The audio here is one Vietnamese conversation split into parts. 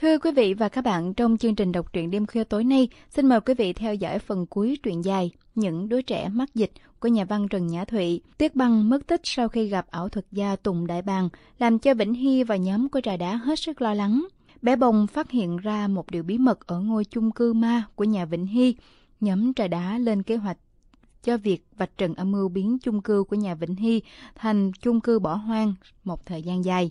Thưa quý vị và các bạn, trong chương trình đọc truyện đêm khuya tối nay, xin mời quý vị theo dõi phần cuối truyện dài Những đứa trẻ mắc dịch của nhà văn Trần Nhã Thụy. Tiết Băng mất tích sau khi gặp ảo thuật gia Tùng Đại Bàng, làm cho Vĩnh Hy và nhóm của trà đá hết sức lo lắng. Bé bồng phát hiện ra một điều bí mật ở ngôi chung cư ma của nhà Vĩnh Hy. Nhóm trà đá lên kế hoạch cho việc vạch trần âm mưu biến chung cư của nhà Vĩnh Hy thành chung cư bỏ hoang một thời gian dài.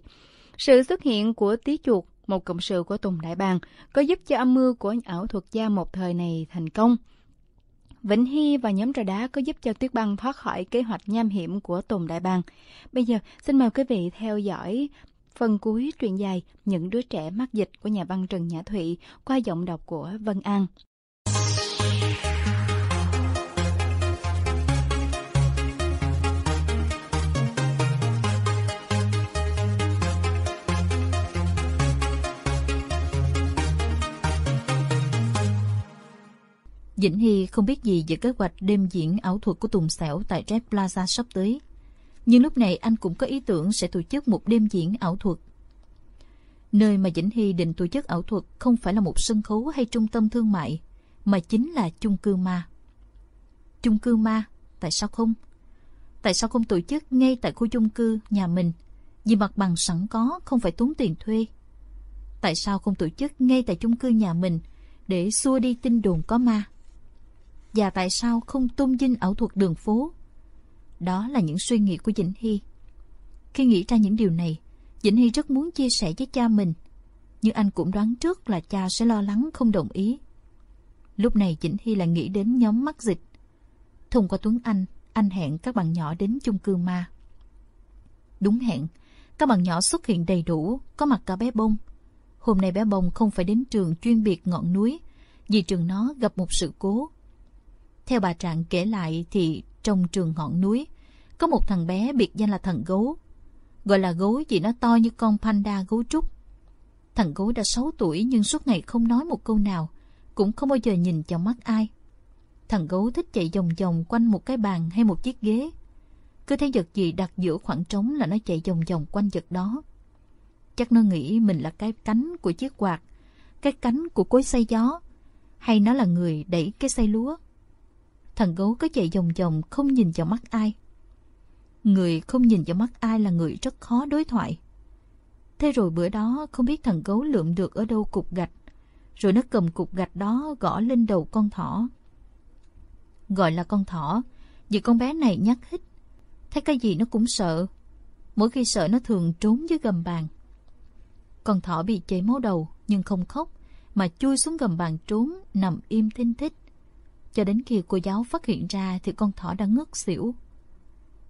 Sự xuất hiện của tí chuột, một cộng sự của Tùng Đại Bàng, có giúp cho âm mưu của ảo thuật gia một thời này thành công. Vĩnh Hy và nhóm trà đá có giúp cho Tuyết Băng thoát khỏi kế hoạch nham hiểm của Tùng Đại Bàng. Bây giờ, xin mời quý vị theo dõi phần cuối truyện dài Những đứa trẻ mắc dịch của nhà văn Trần Nhã Thụy qua giọng đọc của Vân An. Dĩnh Hy không biết gì về kế hoạch đêm diễn ảo thuật của Tùng Sẻo tại Red Plaza sắp tới. Nhưng lúc này anh cũng có ý tưởng sẽ tổ chức một đêm diễn ảo thuật. Nơi mà Dĩnh Hy định tổ chức ảo thuật không phải là một sân khấu hay trung tâm thương mại, mà chính là chung cư ma. Chung cư ma, tại sao không? Tại sao không tổ chức ngay tại khu chung cư nhà mình, vì mặt bằng sẵn có không phải tốn tiền thuê? Tại sao không tổ chức ngay tại chung cư nhà mình để xua đi tin đồn có ma? Và tại sao không tôn vinh ảo thuật đường phố? Đó là những suy nghĩ của Vĩnh Hy. Khi nghĩ ra những điều này, Vĩnh Hy rất muốn chia sẻ với cha mình. Nhưng anh cũng đoán trước là cha sẽ lo lắng không đồng ý. Lúc này Vĩnh Hy lại nghĩ đến nhóm mắc dịch. Thông qua Tuấn Anh, anh hẹn các bạn nhỏ đến chung cư ma. Đúng hẹn, các bạn nhỏ xuất hiện đầy đủ, có mặt cả bé Bông. Hôm nay bé Bông không phải đến trường chuyên biệt ngọn núi, vì trường nó gặp một sự cố. Theo bà Trạng kể lại thì trong trường ngọn núi, có một thằng bé biệt danh là thằng gấu. Gọi là gấu vì nó to như con panda gấu trúc. Thằng gấu đã 6 tuổi nhưng suốt ngày không nói một câu nào, cũng không bao giờ nhìn vào mắt ai. Thằng gấu thích chạy vòng vòng quanh một cái bàn hay một chiếc ghế. Cứ thấy vật gì đặt giữa khoảng trống là nó chạy vòng vòng quanh vật đó. Chắc nó nghĩ mình là cái cánh của chiếc quạt, cái cánh của cối xay gió, hay nó là người đẩy cái xay lúa. Thằng gấu cứ chạy vòng vòng không nhìn vào mắt ai. Người không nhìn vào mắt ai là người rất khó đối thoại. Thế rồi bữa đó không biết thằng gấu lượm được ở đâu cục gạch. Rồi nó cầm cục gạch đó gõ lên đầu con thỏ. Gọi là con thỏ, vì con bé này nhắc hít. Thấy cái gì nó cũng sợ. Mỗi khi sợ nó thường trốn dưới gầm bàn. Con thỏ bị chảy máu đầu nhưng không khóc, mà chui xuống gầm bàn trốn, nằm im thinh thích. Cho đến khi cô giáo phát hiện ra thì con thỏ đã ngất xỉu.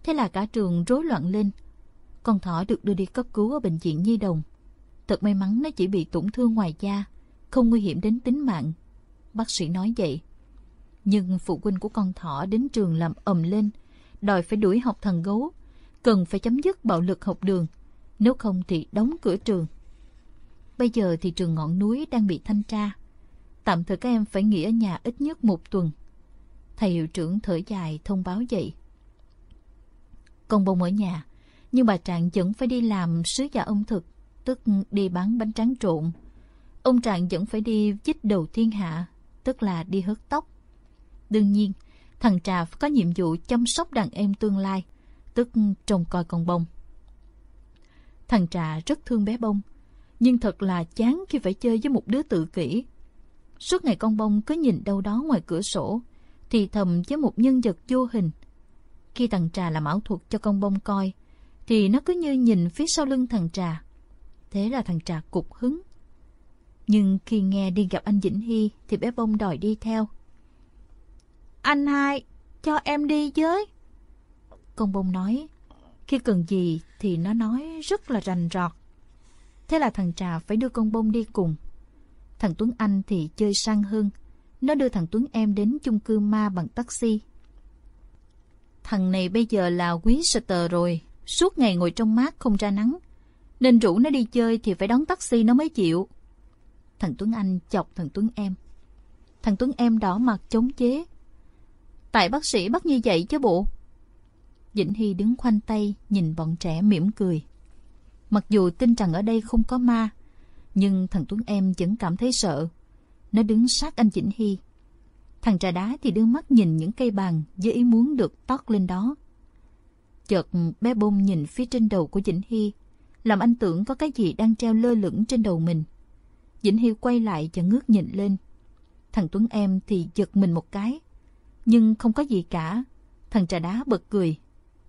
Thế là cả trường rối loạn lên. Con thỏ được đưa đi cấp cứu ở bệnh viện Nhi Đồng. Thật may mắn nó chỉ bị tổn thương ngoài da, không nguy hiểm đến tính mạng. Bác sĩ nói vậy. Nhưng phụ huynh của con thỏ đến trường làm ầm lên, đòi phải đuổi học thần gấu, cần phải chấm dứt bạo lực học đường, nếu không thì đóng cửa trường. Bây giờ thì trường ngọn núi đang bị thanh tra. Tạm thời các em phải nghỉ ở nhà ít nhất một tuần. Thầy hiệu trưởng thở dài thông báo vậy. Con bông ở nhà, nhưng bà Trạng vẫn phải đi làm sứ giả ẩm thực, tức đi bán bánh tráng trộn. Ông Trạng vẫn phải đi chích đầu thiên hạ, tức là đi hớt tóc. Đương nhiên, thằng Trà có nhiệm vụ chăm sóc đàn em tương lai, tức trông coi con bông. Thằng Trà rất thương bé bông, nhưng thật là chán khi phải chơi với một đứa tự kỷ. Suốt ngày con bông cứ nhìn đâu đó ngoài cửa sổ, thì thầm với một nhân vật vô hình. Khi thằng Trà làm ảo thuật cho con bông coi, thì nó cứ như nhìn phía sau lưng thằng Trà. Thế là thằng Trà cục hứng. Nhưng khi nghe đi gặp anh Vĩnh Hy thì bé bông đòi đi theo. Anh hai, cho em đi với. Con bông nói, khi cần gì thì nó nói rất là rành rọt. Thế là thằng Trà phải đưa con bông đi cùng. Thằng Tuấn Anh thì chơi sang hơn. Nó đưa thằng Tuấn em đến chung cư ma bằng taxi. Thằng này bây giờ là quý tờ rồi, suốt ngày ngồi trong mát không ra nắng. Nên rủ nó đi chơi thì phải đón taxi nó mới chịu. Thằng Tuấn Anh chọc thằng Tuấn em. Thằng Tuấn em đỏ mặt chống chế. Tại bác sĩ bắt như vậy chứ bộ. Vĩnh Hy đứng khoanh tay nhìn bọn trẻ mỉm cười. Mặc dù tin rằng ở đây không có ma, nhưng thằng Tuấn em vẫn cảm thấy sợ. Nó đứng sát anh Vĩnh Hy. Thằng trà đá thì đưa mắt nhìn những cây bàn với ý muốn được tót lên đó. Chợt bé bông nhìn phía trên đầu của Vĩnh Hy, làm anh tưởng có cái gì đang treo lơ lửng trên đầu mình. Vĩnh Hy quay lại và ngước nhìn lên. Thằng Tuấn em thì giật mình một cái. Nhưng không có gì cả. Thằng trà đá bật cười.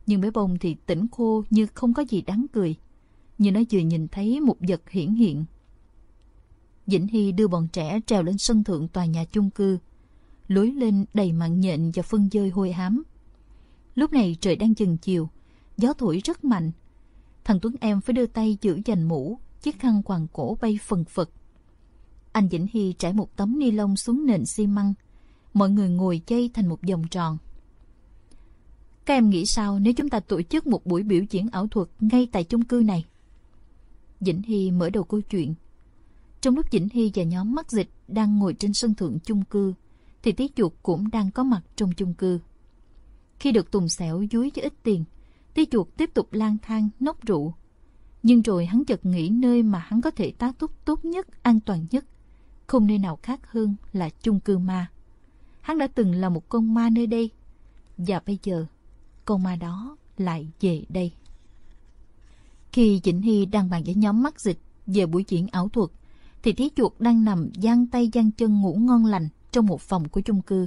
Nhưng bé bông thì tỉnh khô như không có gì đáng cười. Như nó vừa nhìn thấy một vật hiển hiện. Vĩnh Hy đưa bọn trẻ trèo lên sân thượng tòa nhà chung cư. Lối lên đầy mặn nhện và phân dơi hôi hám. Lúc này trời đang dần chiều. Gió thổi rất mạnh. Thằng Tuấn em phải đưa tay giữ dành mũ, chiếc khăn quàng cổ bay phần phật. Anh Vĩnh Hy trải một tấm ni lông xuống nền xi măng. Mọi người ngồi chây thành một vòng tròn. Các em nghĩ sao nếu chúng ta tổ chức một buổi biểu diễn ảo thuật ngay tại chung cư này? Vĩnh Hy mở đầu câu chuyện. Trong lúc chỉnh Hy và nhóm mắc dịch đang ngồi trên sân thượng chung cư, thì tí chuột cũng đang có mặt trong chung cư. Khi được Tùng xẻo dúi cho ít tiền, tí chuột tiếp tục lang thang nốc rượu. Nhưng rồi hắn chợt nghĩ nơi mà hắn có thể tá túc tốt nhất, an toàn nhất. Không nơi nào khác hơn là chung cư ma. Hắn đã từng là một con ma nơi đây. Và bây giờ, con ma đó lại về đây. Khi Vĩnh Hy đang bàn với nhóm mắt dịch về buổi diễn ảo thuật, thì thí chuột đang nằm giang tay giang chân ngủ ngon lành trong một phòng của chung cư.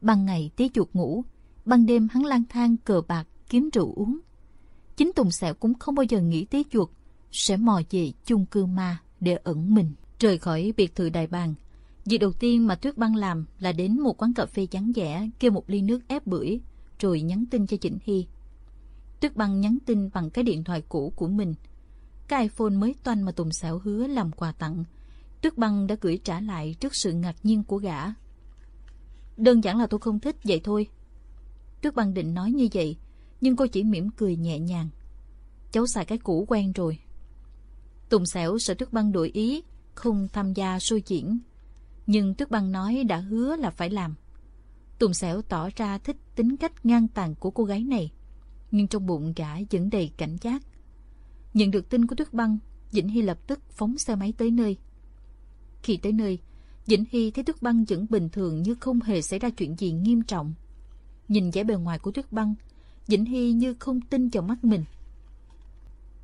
Ban ngày tí chuột ngủ, ban đêm hắn lang thang cờ bạc kiếm rượu uống. Chính Tùng Sẹo cũng không bao giờ nghĩ tí chuột sẽ mò về chung cư ma để ẩn mình. Rời khỏi biệt thự đại bàng, việc đầu tiên mà Tuyết Băng làm là đến một quán cà phê trắng vẻ kêu một ly nước ép bưởi, rồi nhắn tin cho Chỉnh Hy. Tuyết Băng nhắn tin bằng cái điện thoại cũ của mình. Cái iPhone mới toanh mà Tùng Sảo hứa làm quà tặng. Tuyết Băng đã gửi trả lại trước sự ngạc nhiên của gã. Đơn giản là tôi không thích vậy thôi. Tuyết Băng định nói như vậy, nhưng cô chỉ mỉm cười nhẹ nhàng. Cháu xài cái cũ quen rồi. Tùng Sảo sợ Tuyết Băng đổi ý, không tham gia sôi diễn. Nhưng Tuyết Băng nói đã hứa là phải làm. Tùng Sảo tỏ ra thích tính cách ngang tàn của cô gái này nhưng trong bụng gã vẫn đầy cảnh giác. Nhận được tin của Tuyết Băng, Vĩnh Hy lập tức phóng xe máy tới nơi. Khi tới nơi, Vĩnh Hy thấy Tuyết Băng vẫn bình thường như không hề xảy ra chuyện gì nghiêm trọng. Nhìn vẻ bề ngoài của Tuyết Băng, Vĩnh Hy như không tin vào mắt mình.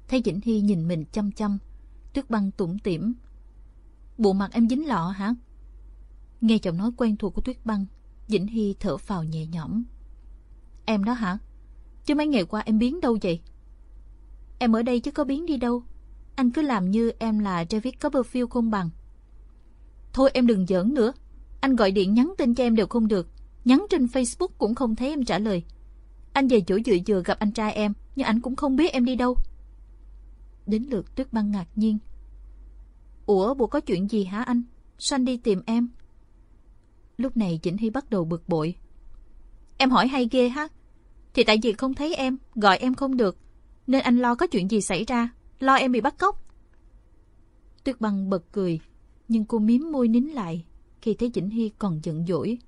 Thấy Vĩnh Hy nhìn mình chăm chăm, Tuyết Băng tủm tỉm. Bộ mặt em dính lọ hả? Nghe giọng nói quen thuộc của Tuyết Băng, Vĩnh Hy thở phào nhẹ nhõm. Em đó hả? Chứ mấy ngày qua em biến đâu vậy? Em ở đây chứ có biến đi đâu. Anh cứ làm như em là Travis Copperfield không bằng. Thôi em đừng giỡn nữa. Anh gọi điện nhắn tin cho em đều không được. Nhắn trên Facebook cũng không thấy em trả lời. Anh về chỗ dựa dừa gặp anh trai em, nhưng anh cũng không biết em đi đâu. Đến lượt Tuyết Băng ngạc nhiên. Ủa, bộ có chuyện gì hả anh? Sao anh đi tìm em? Lúc này chỉnh Hy bắt đầu bực bội. Em hỏi hay ghê ha. Thì tại vì không thấy em, gọi em không được. Nên anh lo có chuyện gì xảy ra, lo em bị bắt cóc. Tuyết băng bật cười, nhưng cô miếm môi nín lại khi thấy Vĩnh Hy còn giận dỗi.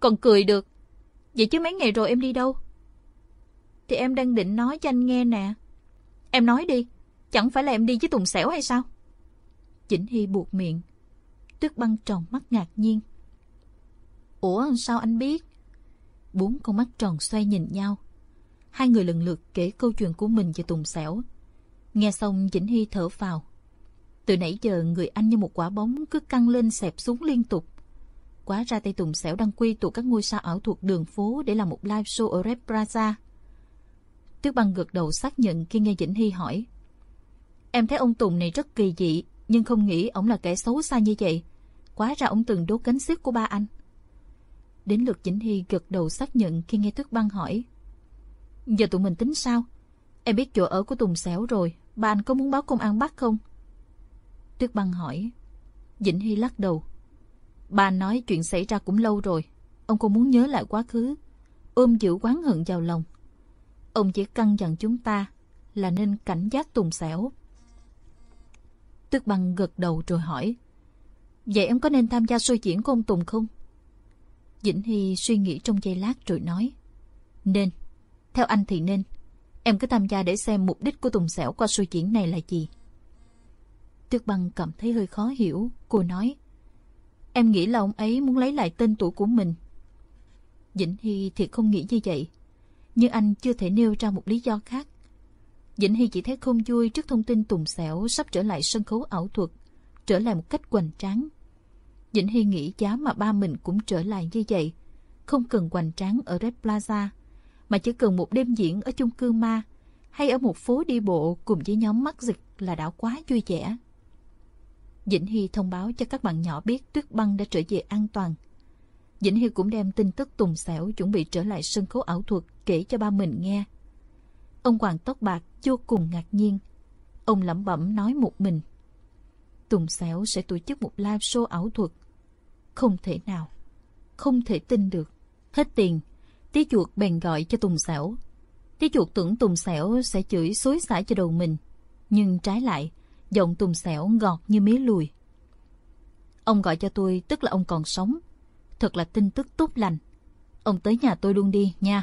Còn cười được. Vậy chứ mấy ngày rồi em đi đâu? Thì em đang định nói cho anh nghe nè. Em nói đi, chẳng phải là em đi với Tùng Sẻo hay sao? Vĩnh Hy buộc miệng. Tuyết băng tròn mắt ngạc nhiên. Ủa sao anh biết? Bốn con mắt tròn xoay nhìn nhau. Hai người lần lượt kể câu chuyện của mình về Tùng Sẻo. Nghe xong Vĩnh Hy thở vào. Từ nãy giờ người anh như một quả bóng cứ căng lên xẹp xuống liên tục. Quá ra tay Tùng Sẻo đang quy tụ các ngôi sao ảo thuật đường phố để làm một live show ở Red Plaza. Tuyết băng gật đầu xác nhận khi nghe Vĩnh Hy hỏi. Em thấy ông Tùng này rất kỳ dị, nhưng không nghĩ ông là kẻ xấu xa như vậy. Quá ra ông từng đốt cánh xiếc của ba anh. Đến lượt Vĩnh Hy gật đầu xác nhận khi nghe Tuyết Băng hỏi. Giờ tụi mình tính sao? Em biết chỗ ở của Tùng Xẻo rồi, ba anh có muốn báo công an bắt không? Tuyết Băng hỏi. Vĩnh Hy lắc đầu. Ba anh nói chuyện xảy ra cũng lâu rồi, ông không muốn nhớ lại quá khứ, ôm giữ quán hận vào lòng. Ông chỉ căng dặn chúng ta là nên cảnh giác Tùng Xẻo. Tuyết Băng gật đầu rồi hỏi. Vậy em có nên tham gia xôi diễn của ông Tùng không? Vĩnh Hy suy nghĩ trong giây lát rồi nói. Nên, theo anh thì nên. Em cứ tham gia để xem mục đích của Tùng Sẻo qua suy diễn này là gì. Tuyết Băng cảm thấy hơi khó hiểu. Cô nói, em nghĩ là ông ấy muốn lấy lại tên tuổi của mình. Vĩnh Hy thì không nghĩ như vậy. Nhưng anh chưa thể nêu ra một lý do khác. Vĩnh Hy chỉ thấy không vui trước thông tin Tùng Sẻo sắp trở lại sân khấu ảo thuật, trở lại một cách hoành tráng. Vĩnh Hy nghĩ giá mà ba mình cũng trở lại như vậy, không cần hoành tráng ở Red Plaza, mà chỉ cần một đêm diễn ở chung cư ma hay ở một phố đi bộ cùng với nhóm mắt dịch là đã quá vui vẻ. Vĩnh Hy thông báo cho các bạn nhỏ biết Tuyết Băng đã trở về an toàn. Vĩnh Hy cũng đem tin tức Tùng Xẻo chuẩn bị trở lại sân khấu ảo thuật kể cho ba mình nghe. Ông Hoàng tóc bạc vô cùng ngạc nhiên. Ông lẩm bẩm nói một mình. Tùng Xẻo sẽ tổ chức một live show ảo thuật. Không thể nào. Không thể tin được. Hết tiền, tí chuột bèn gọi cho Tùng Sẻo. Tí chuột tưởng Tùng Sẻo sẽ chửi xối xả cho đầu mình. Nhưng trái lại, giọng Tùng Sẻo ngọt như mía lùi. Ông gọi cho tôi tức là ông còn sống. Thật là tin tức tốt lành. Ông tới nhà tôi luôn đi nha.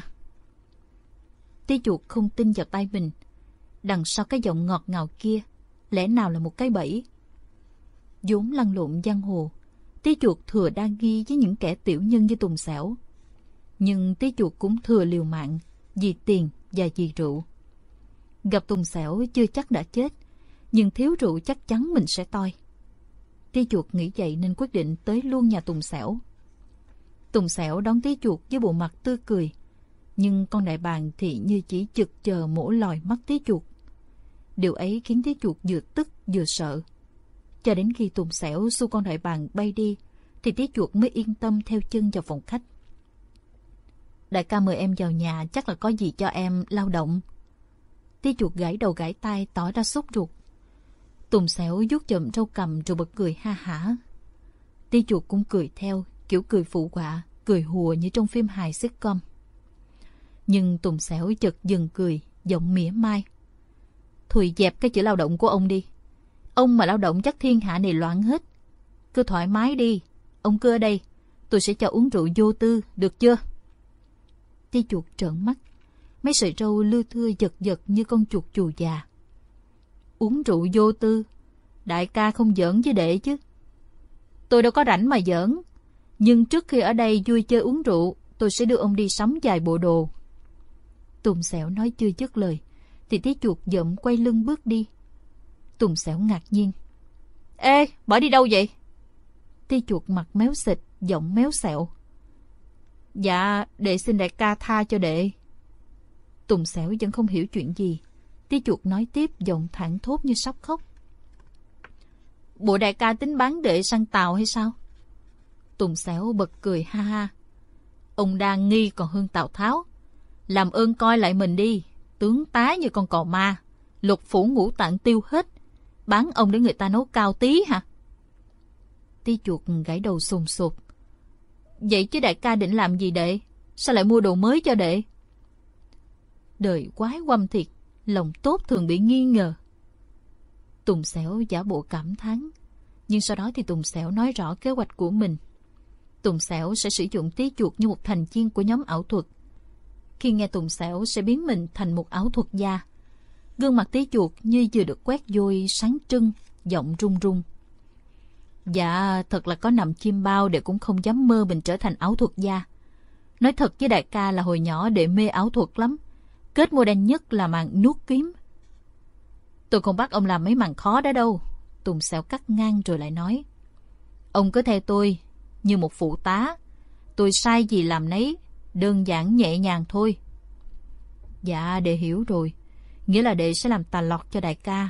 Tí chuột không tin vào tay mình. Đằng sau cái giọng ngọt ngào kia, lẽ nào là một cái bẫy? vốn lăn lộn giang hồ, tí chuột thừa đa ghi với những kẻ tiểu nhân như Tùng sảo. Nhưng tí chuột cũng thừa liều mạng, vì tiền và vì rượu. Gặp Tùng Xẻo chưa chắc đã chết, nhưng thiếu rượu chắc chắn mình sẽ toi. Tí chuột nghĩ vậy nên quyết định tới luôn nhà Tùng Xẻo. Tùng Xẻo đón tí chuột với bộ mặt tươi cười, nhưng con đại bàng thì như chỉ chực chờ mổ lòi mắt tí chuột. Điều ấy khiến tí chuột vừa tức vừa sợ. Cho đến khi Tùng Xẻo xu con đại bàng bay đi, thì tí chuột mới yên tâm theo chân vào phòng khách. Đại ca mời em vào nhà chắc là có gì cho em lao động. Tí chuột gãy đầu gãy tay tỏ ra sốt ruột. Tùng Xẻo vuốt chậm râu cầm rồi bật cười ha hả. Tí chuột cũng cười theo, kiểu cười phụ họa, cười hùa như trong phim hài sitcom. Nhưng Tùng Xẻo chợt dừng cười, giọng mỉa mai. Thùy dẹp cái chữ lao động của ông đi. Ông mà lao động chắc thiên hạ này loạn hết. Cứ thoải mái đi. Ông cứ ở đây. Tôi sẽ cho uống rượu vô tư, được chưa? Ti chuột trợn mắt. Mấy sợi râu lưa thưa giật giật như con chuột chù già. Uống rượu vô tư. Đại ca không giỡn với đệ chứ. Tôi đâu có rảnh mà giỡn. Nhưng trước khi ở đây vui chơi uống rượu, tôi sẽ đưa ông đi sắm vài bộ đồ. Tùng xẻo nói chưa dứt lời, thì thấy chuột dậm quay lưng bước đi. Tùng xẻo ngạc nhiên. Ê, bỏ đi đâu vậy? Tí chuột mặt méo xịt, giọng méo xẹo. Dạ, đệ xin đại ca tha cho đệ. Tùng xẻo vẫn không hiểu chuyện gì. Tí chuột nói tiếp giọng thẳng thốt như sắp khóc. Bộ đại ca tính bán đệ sang tàu hay sao? Tùng xẻo bật cười ha ha. Ông đang nghi còn hơn Tào Tháo. Làm ơn coi lại mình đi. Tướng tá như con cò ma. Lục phủ ngũ tạng tiêu hết. Bán ông để người ta nấu cao tí hả? Tí chuột gãy đầu sùng sụp. Vậy chứ đại ca định làm gì đệ? Sao lại mua đồ mới cho đệ? Đời quái quăm thiệt. Lòng tốt thường bị nghi ngờ. Tùng Sẻo giả bộ cảm thán. Nhưng sau đó thì Tùng Sẻo nói rõ kế hoạch của mình. Tùng Sẻo sẽ sử dụng tí chuột như một thành viên của nhóm ảo thuật. Khi nghe Tùng Sẻo sẽ biến mình thành một ảo thuật gia. Gương mặt tí chuột như vừa được quét vôi sáng trưng, giọng run run. Dạ, thật là có nằm chim bao để cũng không dám mơ mình trở thành ảo thuật gia. Nói thật với đại ca là hồi nhỏ để mê ảo thuật lắm. Kết mô đen nhất là màn nuốt kiếm. Tôi không bắt ông làm mấy màn khó đó đâu. Tùng xẻo cắt ngang rồi lại nói. Ông cứ theo tôi, như một phụ tá. Tôi sai gì làm nấy, đơn giản nhẹ nhàng thôi. Dạ, đệ hiểu rồi. Nghĩa là đệ sẽ làm tà lọt cho đại ca.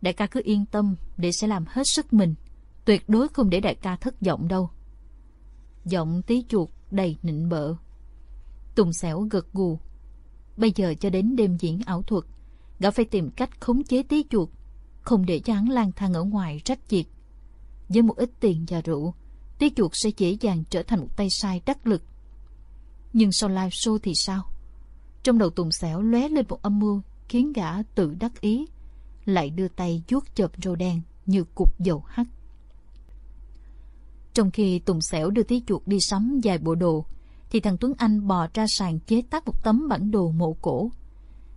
Đại ca cứ yên tâm, đệ sẽ làm hết sức mình. Tuyệt đối không để đại ca thất vọng đâu. Giọng tí chuột đầy nịnh bợ. Tùng xẻo gật gù. Bây giờ cho đến đêm diễn ảo thuật, gã phải tìm cách khống chế tí chuột, không để cho hắn lang thang ở ngoài rách việc. Với một ít tiền và rượu, tí chuột sẽ dễ dàng trở thành một tay sai đắc lực. Nhưng sau live show thì sao? Trong đầu Tùng xẻo lóe lên một âm mưu khiến gã tự đắc ý, lại đưa tay vuốt chộp râu đen như cục dầu hắt. Trong khi Tùng sẻo đưa tí chuột đi sắm vài bộ đồ, thì thằng Tuấn Anh bò ra sàn chế tác một tấm bản đồ mộ cổ.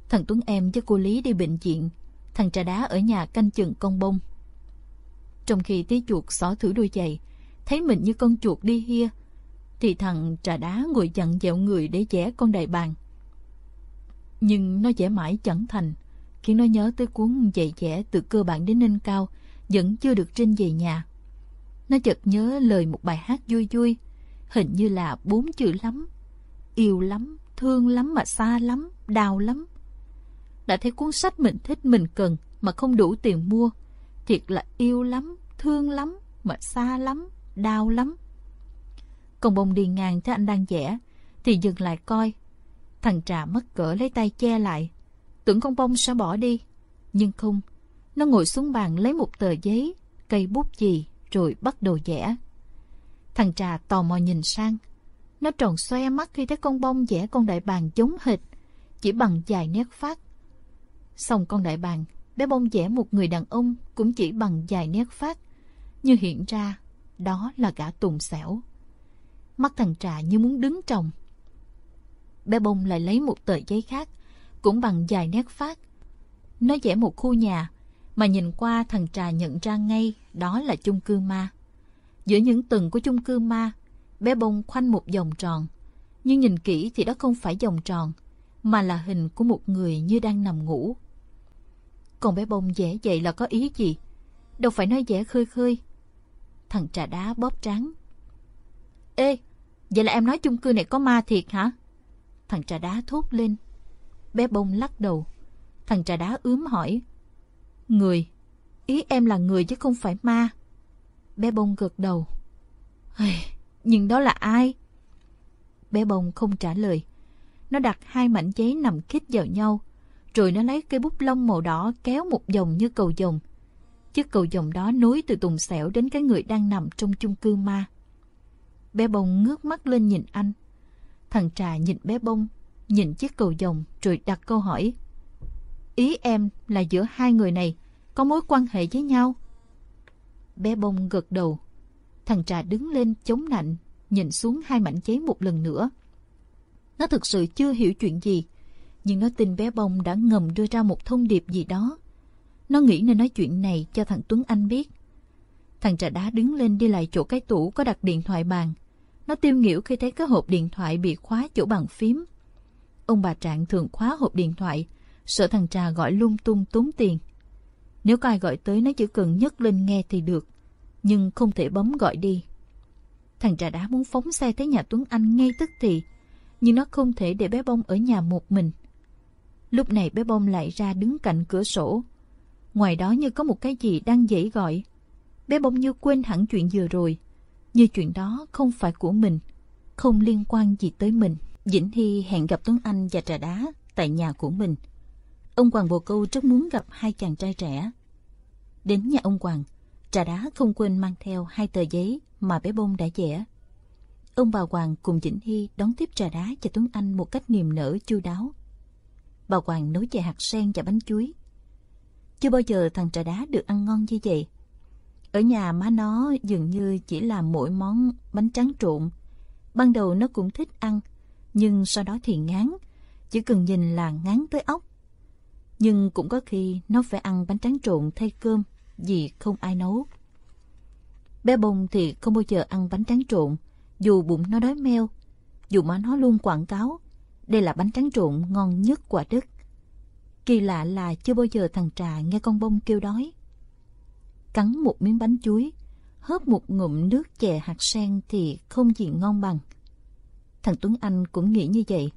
Thằng Tuấn em với cô Lý đi bệnh viện, thằng trà đá ở nhà canh chừng con bông. Trong khi tí chuột xỏ thử đôi giày, thấy mình như con chuột đi hia, thì thằng trà đá ngồi chặn dẹo người để vẽ con đại bàng. Nhưng nó vẽ mãi chẳng thành, khiến nó nhớ tới cuốn dạy vẽ từ cơ bản đến nâng cao, vẫn chưa được trinh về nhà. Nó chợt nhớ lời một bài hát vui vui, hình như là bốn chữ lắm. Yêu lắm, thương lắm mà xa lắm, đau lắm. Đã thấy cuốn sách mình thích mình cần mà không đủ tiền mua. Thiệt là yêu lắm, thương lắm, mà xa lắm, đau lắm. Con bông đi ngang thấy anh đang vẽ, thì dừng lại coi. Thằng trà mất cỡ lấy tay che lại. Tưởng con bông sẽ bỏ đi. Nhưng không, nó ngồi xuống bàn lấy một tờ giấy, cây bút chì, rồi bắt đầu vẽ. Thằng trà tò mò nhìn sang. Nó tròn xoe mắt khi thấy con bông vẽ con đại bàng giống hệt, chỉ bằng vài nét phát. Xong con đại bàng, bé bông vẽ một người đàn ông cũng chỉ bằng vài nét phát. Như hiện ra, đó là gã tùng xẻo. Mắt thằng trà như muốn đứng trồng. Bé bông lại lấy một tờ giấy khác, cũng bằng vài nét phát. Nó vẽ một khu nhà, mà nhìn qua thằng trà nhận ra ngay đó là chung cư ma. Giữa những tầng của chung cư ma, bé bông khoanh một vòng tròn. Nhưng nhìn kỹ thì đó không phải vòng tròn, mà là hình của một người như đang nằm ngủ. Còn bé bông vẽ vậy là có ý gì? Đâu phải nói vẽ khơi khơi. Thằng trà đá bóp trắng. Ê, vậy là em nói chung cư này có ma thiệt hả? Thằng trà đá thốt lên. Bé bông lắc đầu. Thằng trà đá ướm hỏi. Người. Ý em là người chứ không phải ma. Bé bông gật đầu. Nhưng đó là ai? Bé bông không trả lời. Nó đặt hai mảnh giấy nằm kít vào nhau. Rồi nó lấy cây bút lông màu đỏ kéo một vòng như cầu vồng. Chiếc cầu vồng đó nối từ tùng xẻo đến cái người đang nằm trong chung cư ma. Bé bông ngước mắt lên nhìn anh. Thằng trà nhìn bé bông, nhìn chiếc cầu vồng rồi đặt câu hỏi. Ý em là giữa hai người này có mối quan hệ với nhau. Bé bông gật đầu. Thằng trà đứng lên chống nạnh, nhìn xuống hai mảnh giấy một lần nữa. Nó thực sự chưa hiểu chuyện gì, nhưng nó tin bé bông đã ngầm đưa ra một thông điệp gì đó. Nó nghĩ nên nói chuyện này cho thằng Tuấn Anh biết. Thằng trà đá đứng lên đi lại chỗ cái tủ có đặt điện thoại bàn. Nó tiêu nghỉu khi thấy cái hộp điện thoại bị khóa chỗ bằng phím. Ông bà Trạng thường khóa hộp điện thoại, sợ thằng trà gọi lung tung tốn tiền. Nếu có ai gọi tới nó chỉ cần nhấc lên nghe thì được, nhưng không thể bấm gọi đi. Thằng trà đá muốn phóng xe tới nhà Tuấn Anh ngay tức thì, nhưng nó không thể để bé bông ở nhà một mình. Lúc này bé bông lại ra đứng cạnh cửa sổ. Ngoài đó như có một cái gì đang dãy gọi. Bé bông như quên hẳn chuyện vừa rồi. Như chuyện đó không phải của mình, không liên quan gì tới mình. Vĩnh Hy hẹn gặp Tuấn Anh và Trà Đá tại nhà của mình. Ông Hoàng Bồ Câu rất muốn gặp hai chàng trai trẻ. Đến nhà ông Hoàng, Trà Đá không quên mang theo hai tờ giấy mà bé bông đã vẽ. Ông bà Hoàng cùng Vĩnh Hy đón tiếp Trà Đá và Tuấn Anh một cách niềm nở chu đáo. Bà Hoàng nấu chè hạt sen và bánh chuối. Chưa bao giờ thằng Trà Đá được ăn ngon như vậy. Ở nhà má nó dường như chỉ làm mỗi món bánh trắng trộn. Ban đầu nó cũng thích ăn, nhưng sau đó thì ngán. Chỉ cần nhìn là ngán tới ốc. Nhưng cũng có khi nó phải ăn bánh tráng trộn thay cơm vì không ai nấu. Bé bông thì không bao giờ ăn bánh tráng trộn, dù bụng nó đói meo, dù má nó luôn quảng cáo đây là bánh tráng trộn ngon nhất quả đất. Kỳ lạ là chưa bao giờ thằng Trà nghe con bông kêu đói. Cắn một miếng bánh chuối, hớp một ngụm nước chè hạt sen thì không gì ngon bằng. Thằng Tuấn Anh cũng nghĩ như vậy.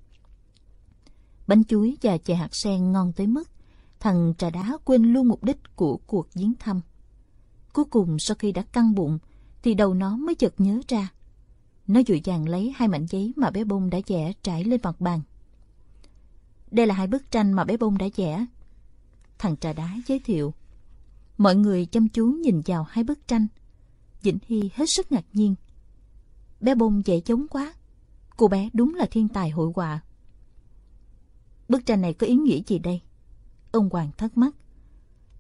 Bánh chuối và chè hạt sen ngon tới mức, thằng trà đá quên luôn mục đích của cuộc viếng thăm. Cuối cùng sau khi đã căng bụng, thì đầu nó mới chợt nhớ ra. Nó dội dàng lấy hai mảnh giấy mà bé bông đã vẽ trải lên mặt bàn. Đây là hai bức tranh mà bé bông đã vẽ. Thằng trà đá giới thiệu. Mọi người chăm chú nhìn vào hai bức tranh. Vĩnh Hy hết sức ngạc nhiên. Bé bông vẽ giống quá. Cô bé đúng là thiên tài hội họa. Bức tranh này có ý nghĩa gì đây? Ông Hoàng thắc mắc.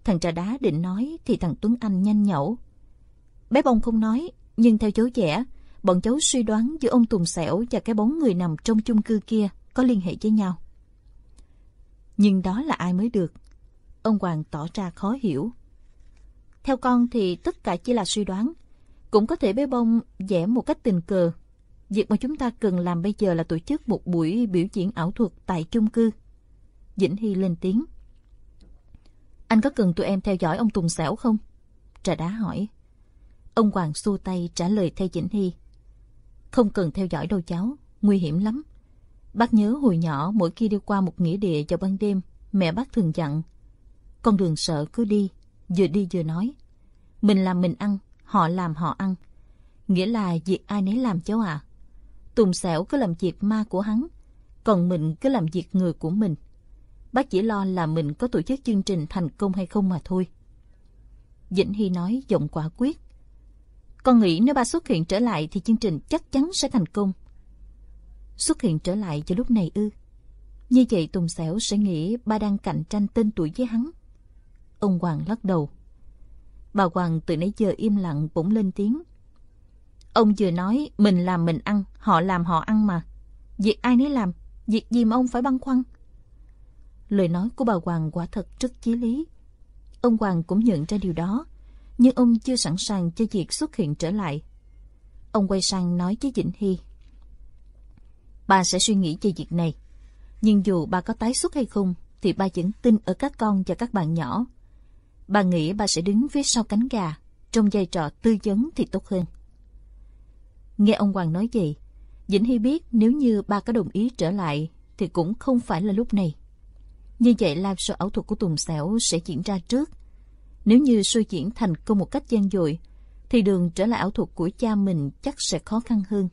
Thằng trà đá định nói thì thằng Tuấn Anh nhanh nhẩu. Bé bông không nói, nhưng theo cháu trẻ, bọn cháu suy đoán giữa ông Tùng Sẻo và cái bóng người nằm trong chung cư kia có liên hệ với nhau. Nhưng đó là ai mới được? Ông Hoàng tỏ ra khó hiểu. Theo con thì tất cả chỉ là suy đoán. Cũng có thể bé bông vẽ một cách tình cờ. Việc mà chúng ta cần làm bây giờ là tổ chức một buổi biểu diễn ảo thuật tại chung cư. Vĩnh Hy lên tiếng. Anh có cần tụi em theo dõi ông Tùng Xẻo không? Trà đá hỏi. Ông Hoàng xua tay trả lời theo Vĩnh Hy. Không cần theo dõi đâu cháu, nguy hiểm lắm. Bác nhớ hồi nhỏ mỗi khi đi qua một nghĩa địa vào ban đêm, mẹ bác thường dặn. Con đường sợ cứ đi, vừa đi vừa nói. Mình làm mình ăn, họ làm họ ăn. Nghĩa là việc ai nấy làm cháu à. Tùng xẻo cứ làm việc ma của hắn, còn mình cứ làm việc người của mình. Bác chỉ lo là mình có tổ chức chương trình thành công hay không mà thôi. Vĩnh Hy nói giọng quả quyết. Con nghĩ nếu ba xuất hiện trở lại thì chương trình chắc chắn sẽ thành công. Xuất hiện trở lại cho lúc này ư. Như vậy Tùng Xẻo sẽ nghĩ ba đang cạnh tranh tên tuổi với hắn. Ông Hoàng lắc đầu. Bà Hoàng từ nãy giờ im lặng bỗng lên tiếng. Ông vừa nói mình làm mình ăn, họ làm họ ăn mà. Việc ai nấy làm, việc gì mà ông phải băn khoăn. Lời nói của bà Hoàng quả thật rất chí lý. Ông Hoàng cũng nhận ra điều đó, nhưng ông chưa sẵn sàng cho việc xuất hiện trở lại. Ông quay sang nói với Vĩnh Hy. Bà sẽ suy nghĩ về việc này. Nhưng dù bà có tái xuất hay không, thì bà vẫn tin ở các con và các bạn nhỏ. Bà nghĩ bà sẽ đứng phía sau cánh gà, trong vai trò tư vấn thì tốt hơn. Nghe ông Hoàng nói vậy, Vĩnh Hy biết nếu như ba có đồng ý trở lại thì cũng không phải là lúc này. Như vậy live show ảo thuật của Tùng Xẻo sẽ diễn ra trước. Nếu như show diễn thành công một cách gian dội, thì đường trở lại ảo thuật của cha mình chắc sẽ khó khăn hơn.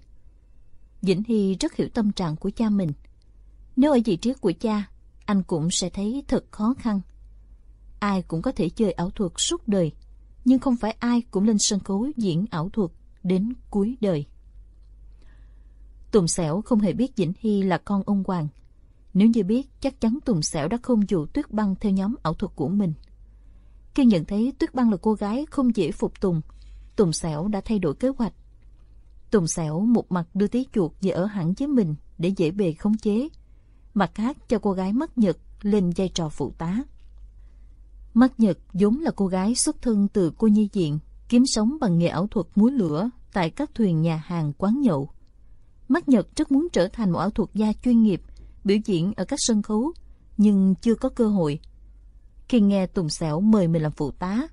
Vĩnh Hy rất hiểu tâm trạng của cha mình. Nếu ở vị trí của cha, anh cũng sẽ thấy thật khó khăn. Ai cũng có thể chơi ảo thuật suốt đời, nhưng không phải ai cũng lên sân khấu diễn ảo thuật đến cuối đời. Tùng Sẻo không hề biết Vĩnh Hy là con ông Hoàng. Nếu như biết, chắc chắn Tùng Sẻo đã không dụ Tuyết Băng theo nhóm ảo thuật của mình. Khi nhận thấy Tuyết Băng là cô gái không dễ phục tùng, Tùng Sẻo đã thay đổi kế hoạch. Tùng Sẻo một mặt đưa tí chuột về ở hẳn với mình để dễ bề khống chế, mặt khác cho cô gái mắt nhật lên vai trò phụ tá. Mắt nhật vốn là cô gái xuất thân từ cô nhi diện, kiếm sống bằng nghề ảo thuật muối lửa tại các thuyền nhà hàng quán nhậu. Mắt Nhật rất muốn trở thành một ảo thuật gia chuyên nghiệp, biểu diễn ở các sân khấu, nhưng chưa có cơ hội. Khi nghe Tùng Xẻo mời mình làm phụ tá,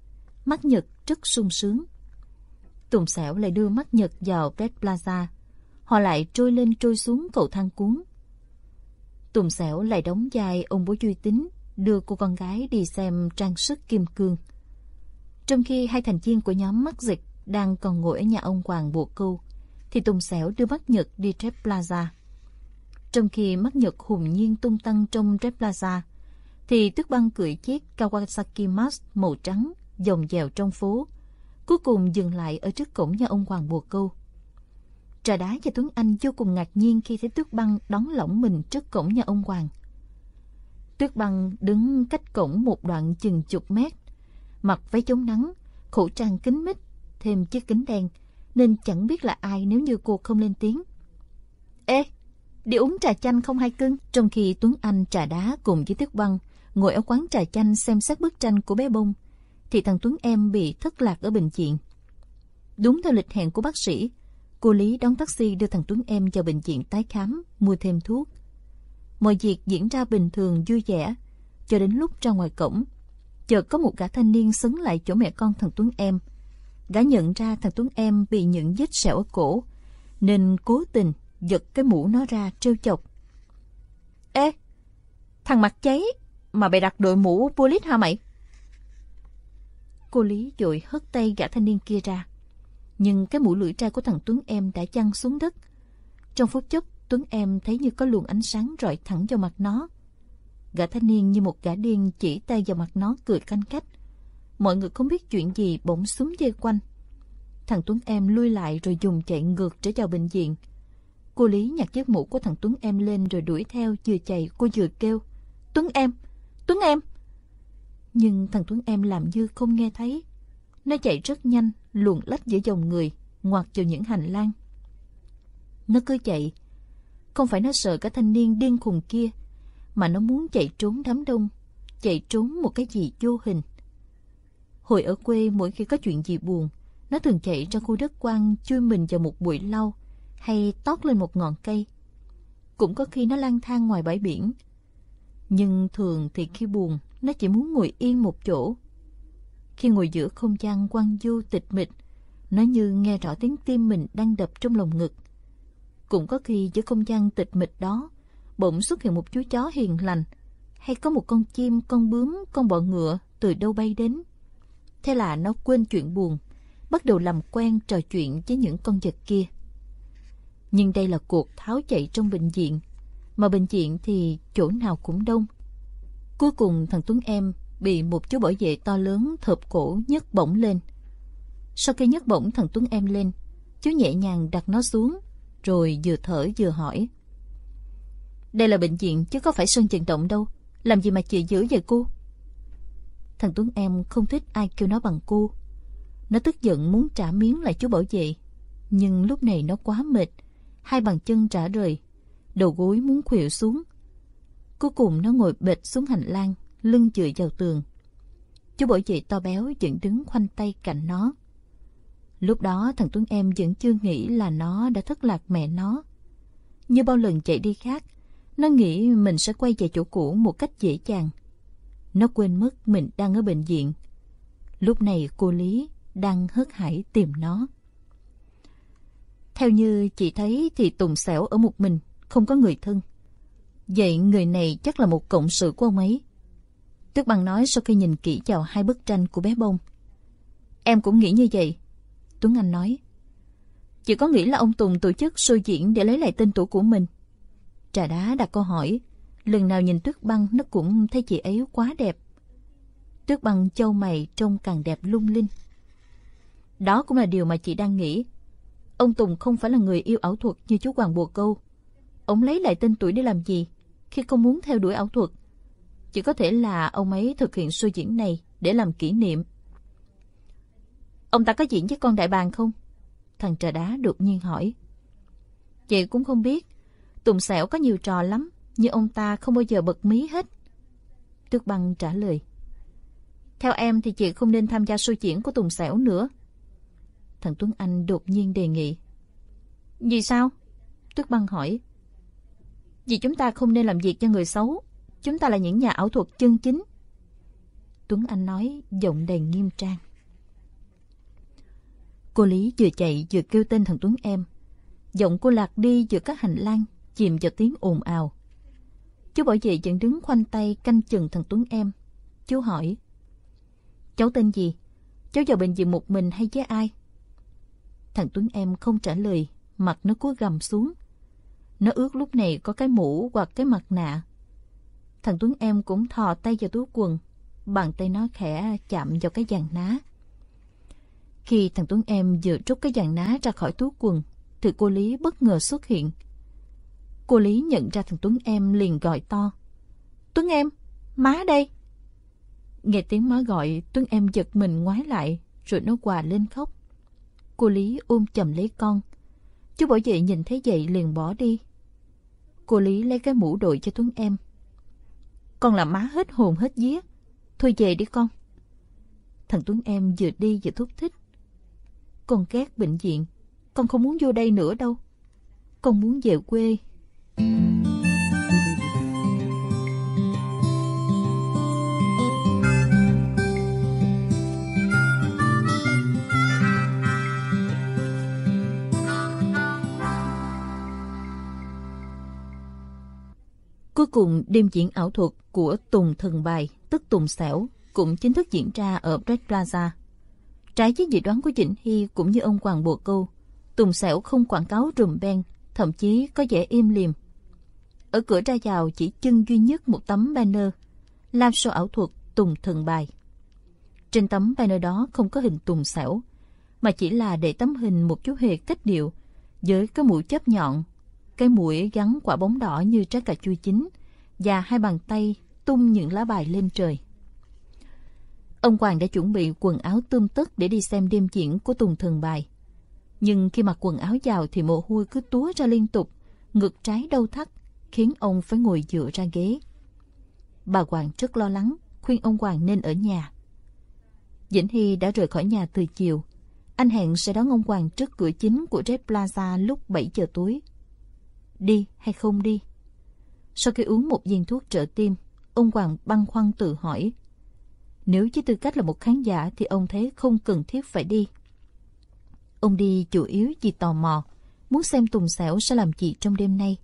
Mắt Nhật rất sung sướng. Tùng Xẻo lại đưa Mắt Nhật vào Red Plaza. Họ lại trôi lên trôi xuống cầu thang cuốn. Tùng Xẻo lại đóng vai ông bố Duy Tính, đưa cô con gái đi xem trang sức kim cương. Trong khi hai thành viên của nhóm mắt dịch đang còn ngồi ở nhà ông Hoàng buộc câu, thì Tùng Sẻo đưa mắt Nhật đi Trep Plaza. Trong khi mắt Nhật hùng nhiên tung tăng trong Trep Plaza, thì Tuyết Băng cưỡi chiếc Kawasaki Max màu trắng dòng dèo trong phố, cuối cùng dừng lại ở trước cổng nhà ông Hoàng Bùa Câu. Trà đá và Tuấn Anh vô cùng ngạc nhiên khi thấy Tuyết Băng đón lỏng mình trước cổng nhà ông Hoàng. Tuyết Băng đứng cách cổng một đoạn chừng chục mét, mặc váy chống nắng, khẩu trang kính mít, thêm chiếc kính đen, nên chẳng biết là ai nếu như cô không lên tiếng. Ê, đi uống trà chanh không hay cưng? Trong khi Tuấn Anh trà đá cùng với Tuyết Băng ngồi ở quán trà chanh xem xét bức tranh của bé bông, thì thằng Tuấn em bị thất lạc ở bệnh viện. Đúng theo lịch hẹn của bác sĩ, cô Lý đón taxi đưa thằng Tuấn em vào bệnh viện tái khám, mua thêm thuốc. Mọi việc diễn ra bình thường vui vẻ, cho đến lúc ra ngoài cổng. Chợt có một gã thanh niên xứng lại chỗ mẹ con thằng Tuấn em, Gã nhận ra thằng Tuấn em bị những vết sẹo ở cổ, nên cố tình giật cái mũ nó ra trêu chọc. Ê, thằng mặt cháy mà bày đặt đội mũ police hả mày? Cô Lý dội hất tay gã thanh niên kia ra. Nhưng cái mũ lưỡi trai của thằng Tuấn em đã chăn xuống đất. Trong phút chốc, Tuấn em thấy như có luồng ánh sáng rọi thẳng vào mặt nó. Gã thanh niên như một gã điên chỉ tay vào mặt nó cười canh cách. Mọi người không biết chuyện gì bỗng súng dây quanh. Thằng Tuấn em lui lại rồi dùng chạy ngược trở vào bệnh viện. Cô Lý nhặt chiếc mũ của thằng Tuấn em lên rồi đuổi theo vừa chạy cô vừa kêu. Tuấn em! Tuấn em! Nhưng thằng Tuấn em làm như không nghe thấy. Nó chạy rất nhanh, luồn lách giữa dòng người, ngoặt vào những hành lang. Nó cứ chạy. Không phải nó sợ cả thanh niên điên khùng kia, mà nó muốn chạy trốn đám đông, chạy trốn một cái gì vô hình. Hồi ở quê mỗi khi có chuyện gì buồn, nó thường chạy ra khu đất quang chui mình vào một bụi lau hay tót lên một ngọn cây. Cũng có khi nó lang thang ngoài bãi biển. Nhưng thường thì khi buồn, nó chỉ muốn ngồi yên một chỗ. Khi ngồi giữa không gian quang du tịch mịch, nó như nghe rõ tiếng tim mình đang đập trong lồng ngực. Cũng có khi giữa không gian tịch mịch đó, bỗng xuất hiện một chú chó hiền lành, hay có một con chim, con bướm, con bọ ngựa từ đâu bay đến. Thế là nó quên chuyện buồn, bắt đầu làm quen trò chuyện với những con vật kia. Nhưng đây là cuộc tháo chạy trong bệnh viện, mà bệnh viện thì chỗ nào cũng đông. Cuối cùng thằng Tuấn Em bị một chú bảo vệ to lớn thợp cổ nhấc bổng lên. Sau khi nhấc bổng thằng Tuấn Em lên, chú nhẹ nhàng đặt nó xuống, rồi vừa thở vừa hỏi. Đây là bệnh viện chứ có phải sân vận động đâu, làm gì mà chị giữ vậy cô? Thằng Tuấn Em không thích ai kêu nó bằng cô. Nó tức giận muốn trả miếng lại chú bảo vệ. Nhưng lúc này nó quá mệt. Hai bàn chân trả rời. Đầu gối muốn khuỵu xuống. Cuối cùng nó ngồi bệt xuống hành lang, lưng dựa vào tường. Chú bảo vệ to béo vẫn đứng khoanh tay cạnh nó. Lúc đó thằng Tuấn Em vẫn chưa nghĩ là nó đã thất lạc mẹ nó. Như bao lần chạy đi khác, nó nghĩ mình sẽ quay về chỗ cũ một cách dễ dàng. Nó quên mất mình đang ở bệnh viện. Lúc này cô Lý đang hớt hải tìm nó. Theo như chị thấy thì Tùng Sẻo ở một mình, không có người thân. Vậy người này chắc là một cộng sự của ông ấy. Tước bằng nói sau khi nhìn kỹ vào hai bức tranh của bé bông. Em cũng nghĩ như vậy. Tuấn Anh nói. Chỉ có nghĩ là ông Tùng tổ chức show diễn để lấy lại tên tuổi của mình. Trà đá đặt câu hỏi. Lần nào nhìn Tuyết Băng nó cũng thấy chị ấy quá đẹp. Tuyết Băng châu mày trông càng đẹp lung linh. Đó cũng là điều mà chị đang nghĩ. Ông Tùng không phải là người yêu ảo thuật như chú Hoàng Bùa Câu. Ông lấy lại tên tuổi để làm gì khi không muốn theo đuổi ảo thuật? Chỉ có thể là ông ấy thực hiện show diễn này để làm kỷ niệm. Ông ta có diễn với con đại bàng không? Thằng trà đá đột nhiên hỏi. Chị cũng không biết. Tùng xẻo có nhiều trò lắm, nhưng ông ta không bao giờ bật mí hết. Tước băng trả lời. Theo em thì chị không nên tham gia show diễn của Tùng sẻo nữa. Thằng Tuấn Anh đột nhiên đề nghị. Vì sao? Tước băng hỏi. Vì chúng ta không nên làm việc cho người xấu. Chúng ta là những nhà ảo thuật chân chính. Tuấn Anh nói giọng đầy nghiêm trang. Cô Lý vừa chạy vừa kêu tên thằng Tuấn em. Giọng cô lạc đi giữa các hành lang, chìm vào tiếng ồn ào. Chú bảo vệ vẫn đứng khoanh tay canh chừng thằng Tuấn em. Chú hỏi. Cháu tên gì? Cháu vào bệnh viện một mình hay với ai? Thằng Tuấn em không trả lời, mặt nó cúi gầm xuống. Nó ước lúc này có cái mũ hoặc cái mặt nạ. Thằng Tuấn em cũng thò tay vào túi quần, bàn tay nó khẽ chạm vào cái dàn ná. Khi thằng Tuấn em vừa rút cái dàn ná ra khỏi túi quần, thì cô Lý bất ngờ xuất hiện. Cô Lý nhận ra thằng Tuấn em liền gọi to. Tuấn em, má đây. Nghe tiếng má gọi, Tuấn em giật mình ngoái lại, rồi nó quà lên khóc. Cô Lý ôm chầm lấy con. Chú bảo vệ nhìn thấy vậy liền bỏ đi. Cô Lý lấy cái mũ đội cho Tuấn em. Con là má hết hồn hết vía. Thôi về đi con. Thằng Tuấn em vừa đi vừa thúc thích. Con ghét bệnh viện. Con không muốn vô đây nữa đâu. Con muốn về quê. Cuối cùng, đêm diễn ảo thuật của Tùng Thần Bài, tức Tùng Xẻo, cũng chính thức diễn ra ở Red Plaza. Trái với dự đoán của Trịnh Hy cũng như ông Hoàng Bùa Câu, Tùng Xẻo không quảng cáo rùm beng, thậm chí có vẻ im liềm. Ở cửa ra vào chỉ chân duy nhất một tấm banner, làm show ảo thuật Tùng Thần Bài. Trên tấm banner đó không có hình Tùng Xẻo, mà chỉ là để tấm hình một chú hề cách điệu với cái mũi chớp nhọn, cái mũi gắn quả bóng đỏ như trái cà chua chín và hai bàn tay tung những lá bài lên trời. Ông Hoàng đã chuẩn bị quần áo tươm tất để đi xem đêm diễn của Tùng Thần Bài. Nhưng khi mặc quần áo vào thì mồ hôi cứ túa ra liên tục, ngực trái đau thắt, khiến ông phải ngồi dựa ra ghế. Bà Hoàng rất lo lắng, khuyên ông Hoàng nên ở nhà. Dĩnh Hy đã rời khỏi nhà từ chiều. Anh hẹn sẽ đón ông Hoàng trước cửa chính của Red Plaza lúc 7 giờ tối. Đi hay không đi? Sau khi uống một viên thuốc trợ tim, ông Hoàng băn khoăn tự hỏi. Nếu với tư cách là một khán giả thì ông thấy không cần thiết phải đi. Ông đi chủ yếu vì tò mò, muốn xem Tùng Sẻo sẽ làm gì trong đêm nay.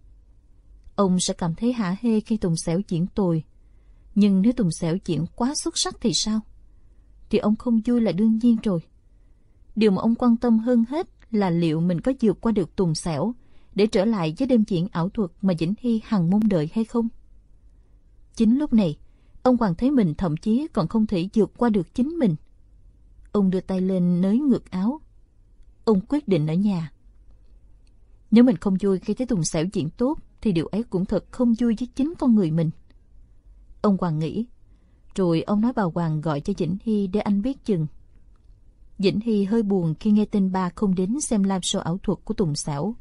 Ông sẽ cảm thấy hả hê khi Tùng Xẻo diễn tồi. Nhưng nếu Tùng Xẻo diễn quá xuất sắc thì sao? Thì ông không vui là đương nhiên rồi. Điều mà ông quan tâm hơn hết là liệu mình có vượt qua được Tùng Xẻo để trở lại với đêm diễn ảo thuật mà Vĩnh Hy hằng mong đợi hay không? Chính lúc này, ông Hoàng thấy mình thậm chí còn không thể vượt qua được chính mình. Ông đưa tay lên nới ngược áo. Ông quyết định ở nhà. Nếu mình không vui khi thấy Tùng Xẻo diễn tốt, thì điều ấy cũng thật không vui với chính con người mình. Ông Hoàng nghĩ, rồi ông nói bà Hoàng gọi cho Vĩnh Hy để anh biết chừng. Vĩnh Hy hơi buồn khi nghe tin ba không đến xem live show ảo thuật của Tùng Sảo.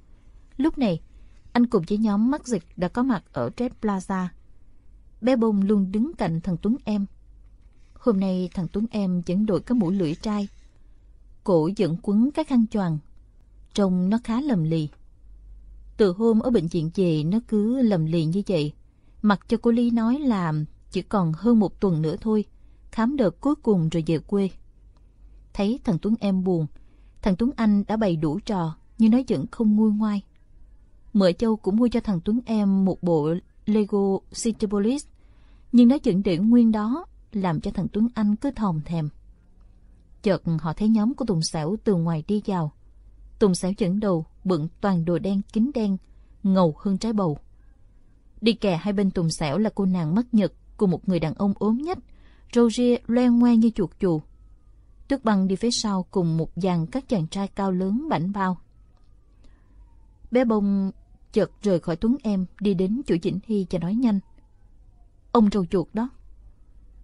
Lúc này, anh cùng với nhóm mắt dịch đã có mặt ở Red Plaza. Bé bông luôn đứng cạnh thằng Tuấn Em. Hôm nay thằng Tuấn Em vẫn đội cái mũ lưỡi trai. Cổ vẫn quấn cái khăn choàng. Trông nó khá lầm lì. Từ hôm ở bệnh viện về nó cứ lầm lì như vậy. Mặc cho cô Ly nói là chỉ còn hơn một tuần nữa thôi. Khám đợt cuối cùng rồi về quê. Thấy thằng Tuấn Em buồn. Thằng Tuấn Anh đã bày đủ trò nhưng nó vẫn không nguôi ngoai. Mợ Châu cũng mua cho thằng Tuấn Em một bộ Lego Citypolis, nhưng nó vẫn để nguyên đó, làm cho thằng Tuấn Anh cứ thòm thèm. Chợt họ thấy nhóm của Tùng Sẻo từ ngoài đi vào. Tùng Sẻo dẫn đầu, bận toàn đồ đen kính đen, ngầu hơn trái bầu. Đi kè hai bên Tùng Sẻo là cô nàng mất nhật của một người đàn ông ốm nhất, râu ria loen ngoe như chuột chù. Tước băng đi phía sau cùng một dàn các chàng trai cao lớn bảnh bao. Bé bông chợt rời khỏi Tuấn Em đi đến chỗ Vĩnh Hy cho nói nhanh. Ông trâu chuột đó.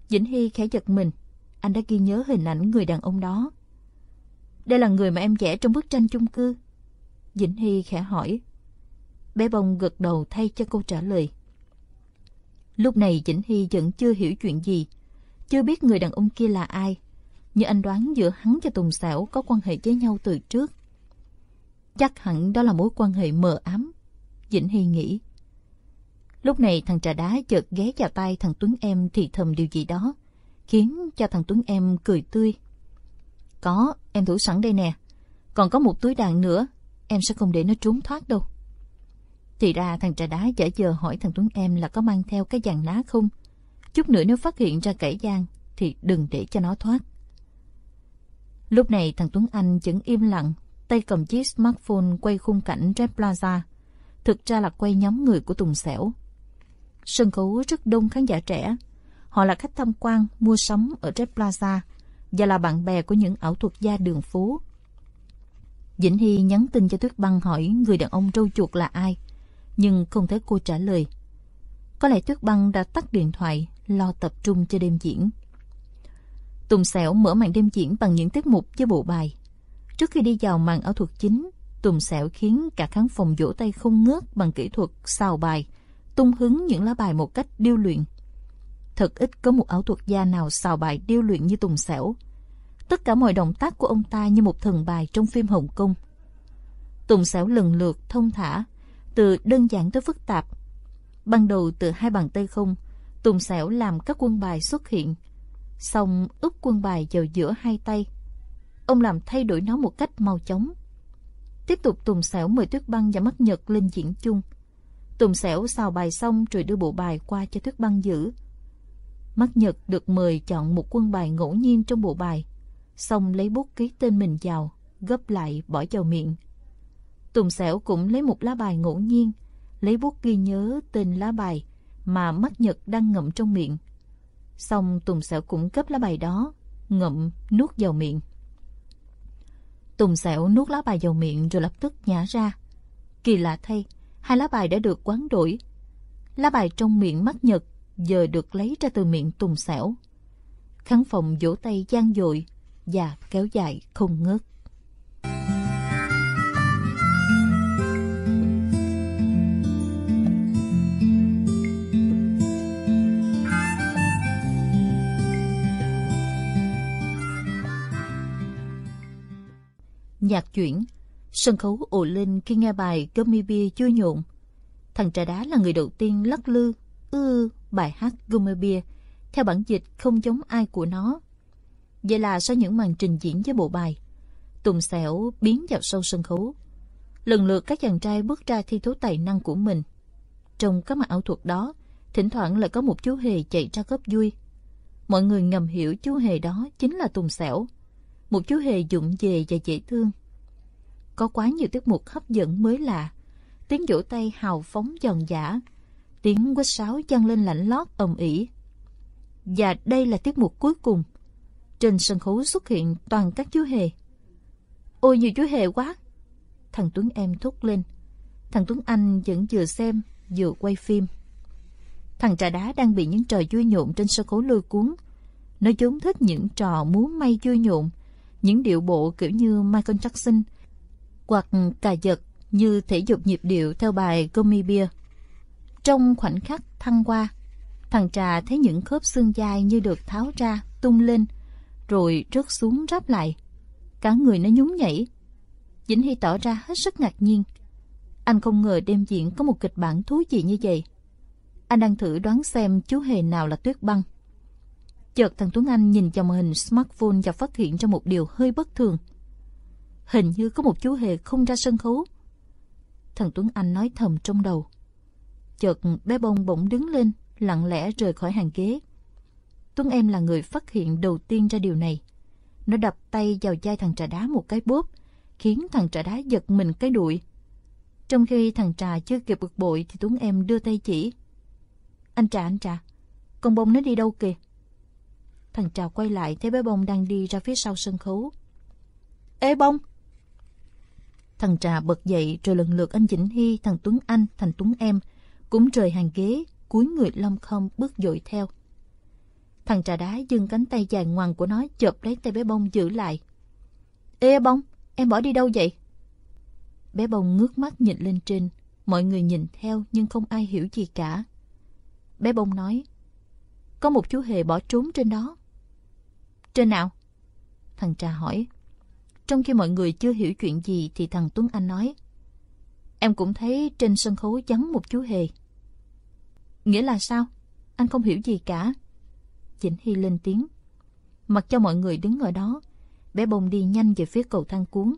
Vĩnh Hy khẽ giật mình. Anh đã ghi nhớ hình ảnh người đàn ông đó. Đây là người mà em vẽ trong bức tranh chung cư. Vĩnh Hy khẽ hỏi. Bé bông gật đầu thay cho câu trả lời. Lúc này Vĩnh Hy vẫn chưa hiểu chuyện gì. Chưa biết người đàn ông kia là ai. Nhưng anh đoán giữa hắn và Tùng Sảo có quan hệ với nhau từ trước. Chắc hẳn đó là mối quan hệ mờ ám. Vĩnh Hy nghĩ. Lúc này thằng trà đá chợt ghé vào tay thằng Tuấn Em thì thầm điều gì đó, khiến cho thằng Tuấn Em cười tươi. Có, em thủ sẵn đây nè. Còn có một túi đàn nữa, em sẽ không để nó trốn thoát đâu. Thì ra thằng trà đá chở giờ hỏi thằng Tuấn Em là có mang theo cái dàn lá không. Chút nữa nếu phát hiện ra kẻ gian thì đừng để cho nó thoát. Lúc này thằng Tuấn Anh vẫn im lặng tay cầm chiếc smartphone quay khung cảnh Red Plaza. Thực ra là quay nhóm người của Tùng Sẻo Sân khấu rất đông khán giả trẻ. Họ là khách tham quan, mua sắm ở Red Plaza và là bạn bè của những ảo thuật gia đường phố. Vĩnh Hy nhắn tin cho Tuyết Băng hỏi người đàn ông trâu chuột là ai, nhưng không thấy cô trả lời. Có lẽ Tuyết Băng đã tắt điện thoại, lo tập trung cho đêm diễn. Tùng Sẻo mở màn đêm diễn bằng những tiết mục với bộ bài. Trước khi đi vào màn ảo thuật chính, Tùng Sẻo khiến cả khán phòng vỗ tay không ngớt bằng kỹ thuật xào bài, tung hứng những lá bài một cách điêu luyện. Thật ít có một ảo thuật gia nào xào bài điêu luyện như Tùng Sẻo. Tất cả mọi động tác của ông ta như một thần bài trong phim Hồng Kông. Tùng Sẻo lần lượt thông thả, từ đơn giản tới phức tạp. Ban đầu từ hai bàn tay không, Tùng Sẻo làm các quân bài xuất hiện, xong úp quân bài vào giữa hai tay, Ông làm thay đổi nó một cách mau chóng. Tiếp tục Tùng Sẻo mời Tuyết Băng và Mắt Nhật lên diễn chung. Tùng Sẻo xào bài xong rồi đưa bộ bài qua cho Tuyết Băng giữ. Mắt Nhật được mời chọn một quân bài ngẫu nhiên trong bộ bài, xong lấy bút ký tên mình vào, gấp lại bỏ vào miệng. Tùng Sẻo cũng lấy một lá bài ngẫu nhiên, lấy bút ghi nhớ tên lá bài mà Mắt Nhật đang ngậm trong miệng. Xong Tùng Sẻo cũng gấp lá bài đó, ngậm, nuốt vào miệng. Tùng Sẻo nuốt lá bài vào miệng rồi lập tức nhả ra. Kỳ lạ thay, hai lá bài đã được quán đổi. Lá bài trong miệng mắt nhật giờ được lấy ra từ miệng Tùng xẻo. Khán phòng vỗ tay gian dội và kéo dài không ngớt. nhạc chuyển, sân khấu ồ lên khi nghe bài Gummy Bear chưa nhộn. Thằng trà đá là người đầu tiên lắc lư, ư bài hát Gummy theo bản dịch không giống ai của nó. Vậy là sau những màn trình diễn với bộ bài, Tùng sẻo biến vào sâu sân khấu. Lần lượt các chàng trai bước ra thi thố tài năng của mình. Trong các mặt ảo thuật đó, thỉnh thoảng lại có một chú hề chạy ra góp vui. Mọi người ngầm hiểu chú hề đó chính là Tùng sẻo một chú hề dụng về và dễ thương. Có quá nhiều tiết mục hấp dẫn mới lạ, tiếng vỗ tay hào phóng giòn giả, tiếng quýt sáo vang lên lạnh lót ầm ĩ. Và đây là tiết mục cuối cùng. Trên sân khấu xuất hiện toàn các chú hề. Ôi nhiều chú hề quá! Thằng Tuấn em thúc lên. Thằng Tuấn Anh vẫn vừa xem, vừa quay phim. Thằng trà đá đang bị những trò vui nhộn trên sân khấu lôi cuốn. Nó vốn thích những trò múa may vui nhộn, những điệu bộ kiểu như Michael Jackson, hoặc cà giật như thể dục nhịp điệu theo bài Gummy Beer. Trong khoảnh khắc thăng qua, thằng trà thấy những khớp xương dai như được tháo ra, tung lên, rồi rớt xuống ráp lại. Cả người nó nhún nhảy. Vĩnh Hy tỏ ra hết sức ngạc nhiên. Anh không ngờ đêm diễn có một kịch bản thú vị như vậy. Anh đang thử đoán xem chú hề nào là tuyết băng. Chợt thằng Tuấn Anh nhìn vào màn hình smartphone và phát hiện ra một điều hơi bất thường. Hình như có một chú hề không ra sân khấu. Thằng Tuấn Anh nói thầm trong đầu. Chợt bé bông bỗng đứng lên, lặng lẽ rời khỏi hàng ghế. Tuấn em là người phát hiện đầu tiên ra điều này. Nó đập tay vào vai thằng trà đá một cái bóp, khiến thằng trà đá giật mình cái đuổi. Trong khi thằng trà chưa kịp bực bội thì Tuấn em đưa tay chỉ. Anh trà, anh trà, con bông nó đi đâu kìa? Thằng trà quay lại thấy bé bông đang đi ra phía sau sân khấu. Ê bông! Thằng trà bật dậy rồi lần lượt anh Vĩnh Hy, thằng Tuấn Anh, thằng Tuấn em cũng rời hàng ghế, cúi người lâm không bước dội theo. Thằng trà đá dưng cánh tay dài ngoằng của nó chộp lấy tay bé bông giữ lại. Ê bông, em bỏ đi đâu vậy? Bé bông ngước mắt nhìn lên trên. Mọi người nhìn theo nhưng không ai hiểu gì cả. Bé bông nói. Có một chú hề bỏ trốn trên đó. Trên nào? Thằng trà hỏi. Trong khi mọi người chưa hiểu chuyện gì thì thằng Tuấn Anh nói. Em cũng thấy trên sân khấu vắng một chú hề. Nghĩa là sao? Anh không hiểu gì cả. Chỉnh Hy lên tiếng. Mặc cho mọi người đứng ở đó, bé bông đi nhanh về phía cầu thang cuốn.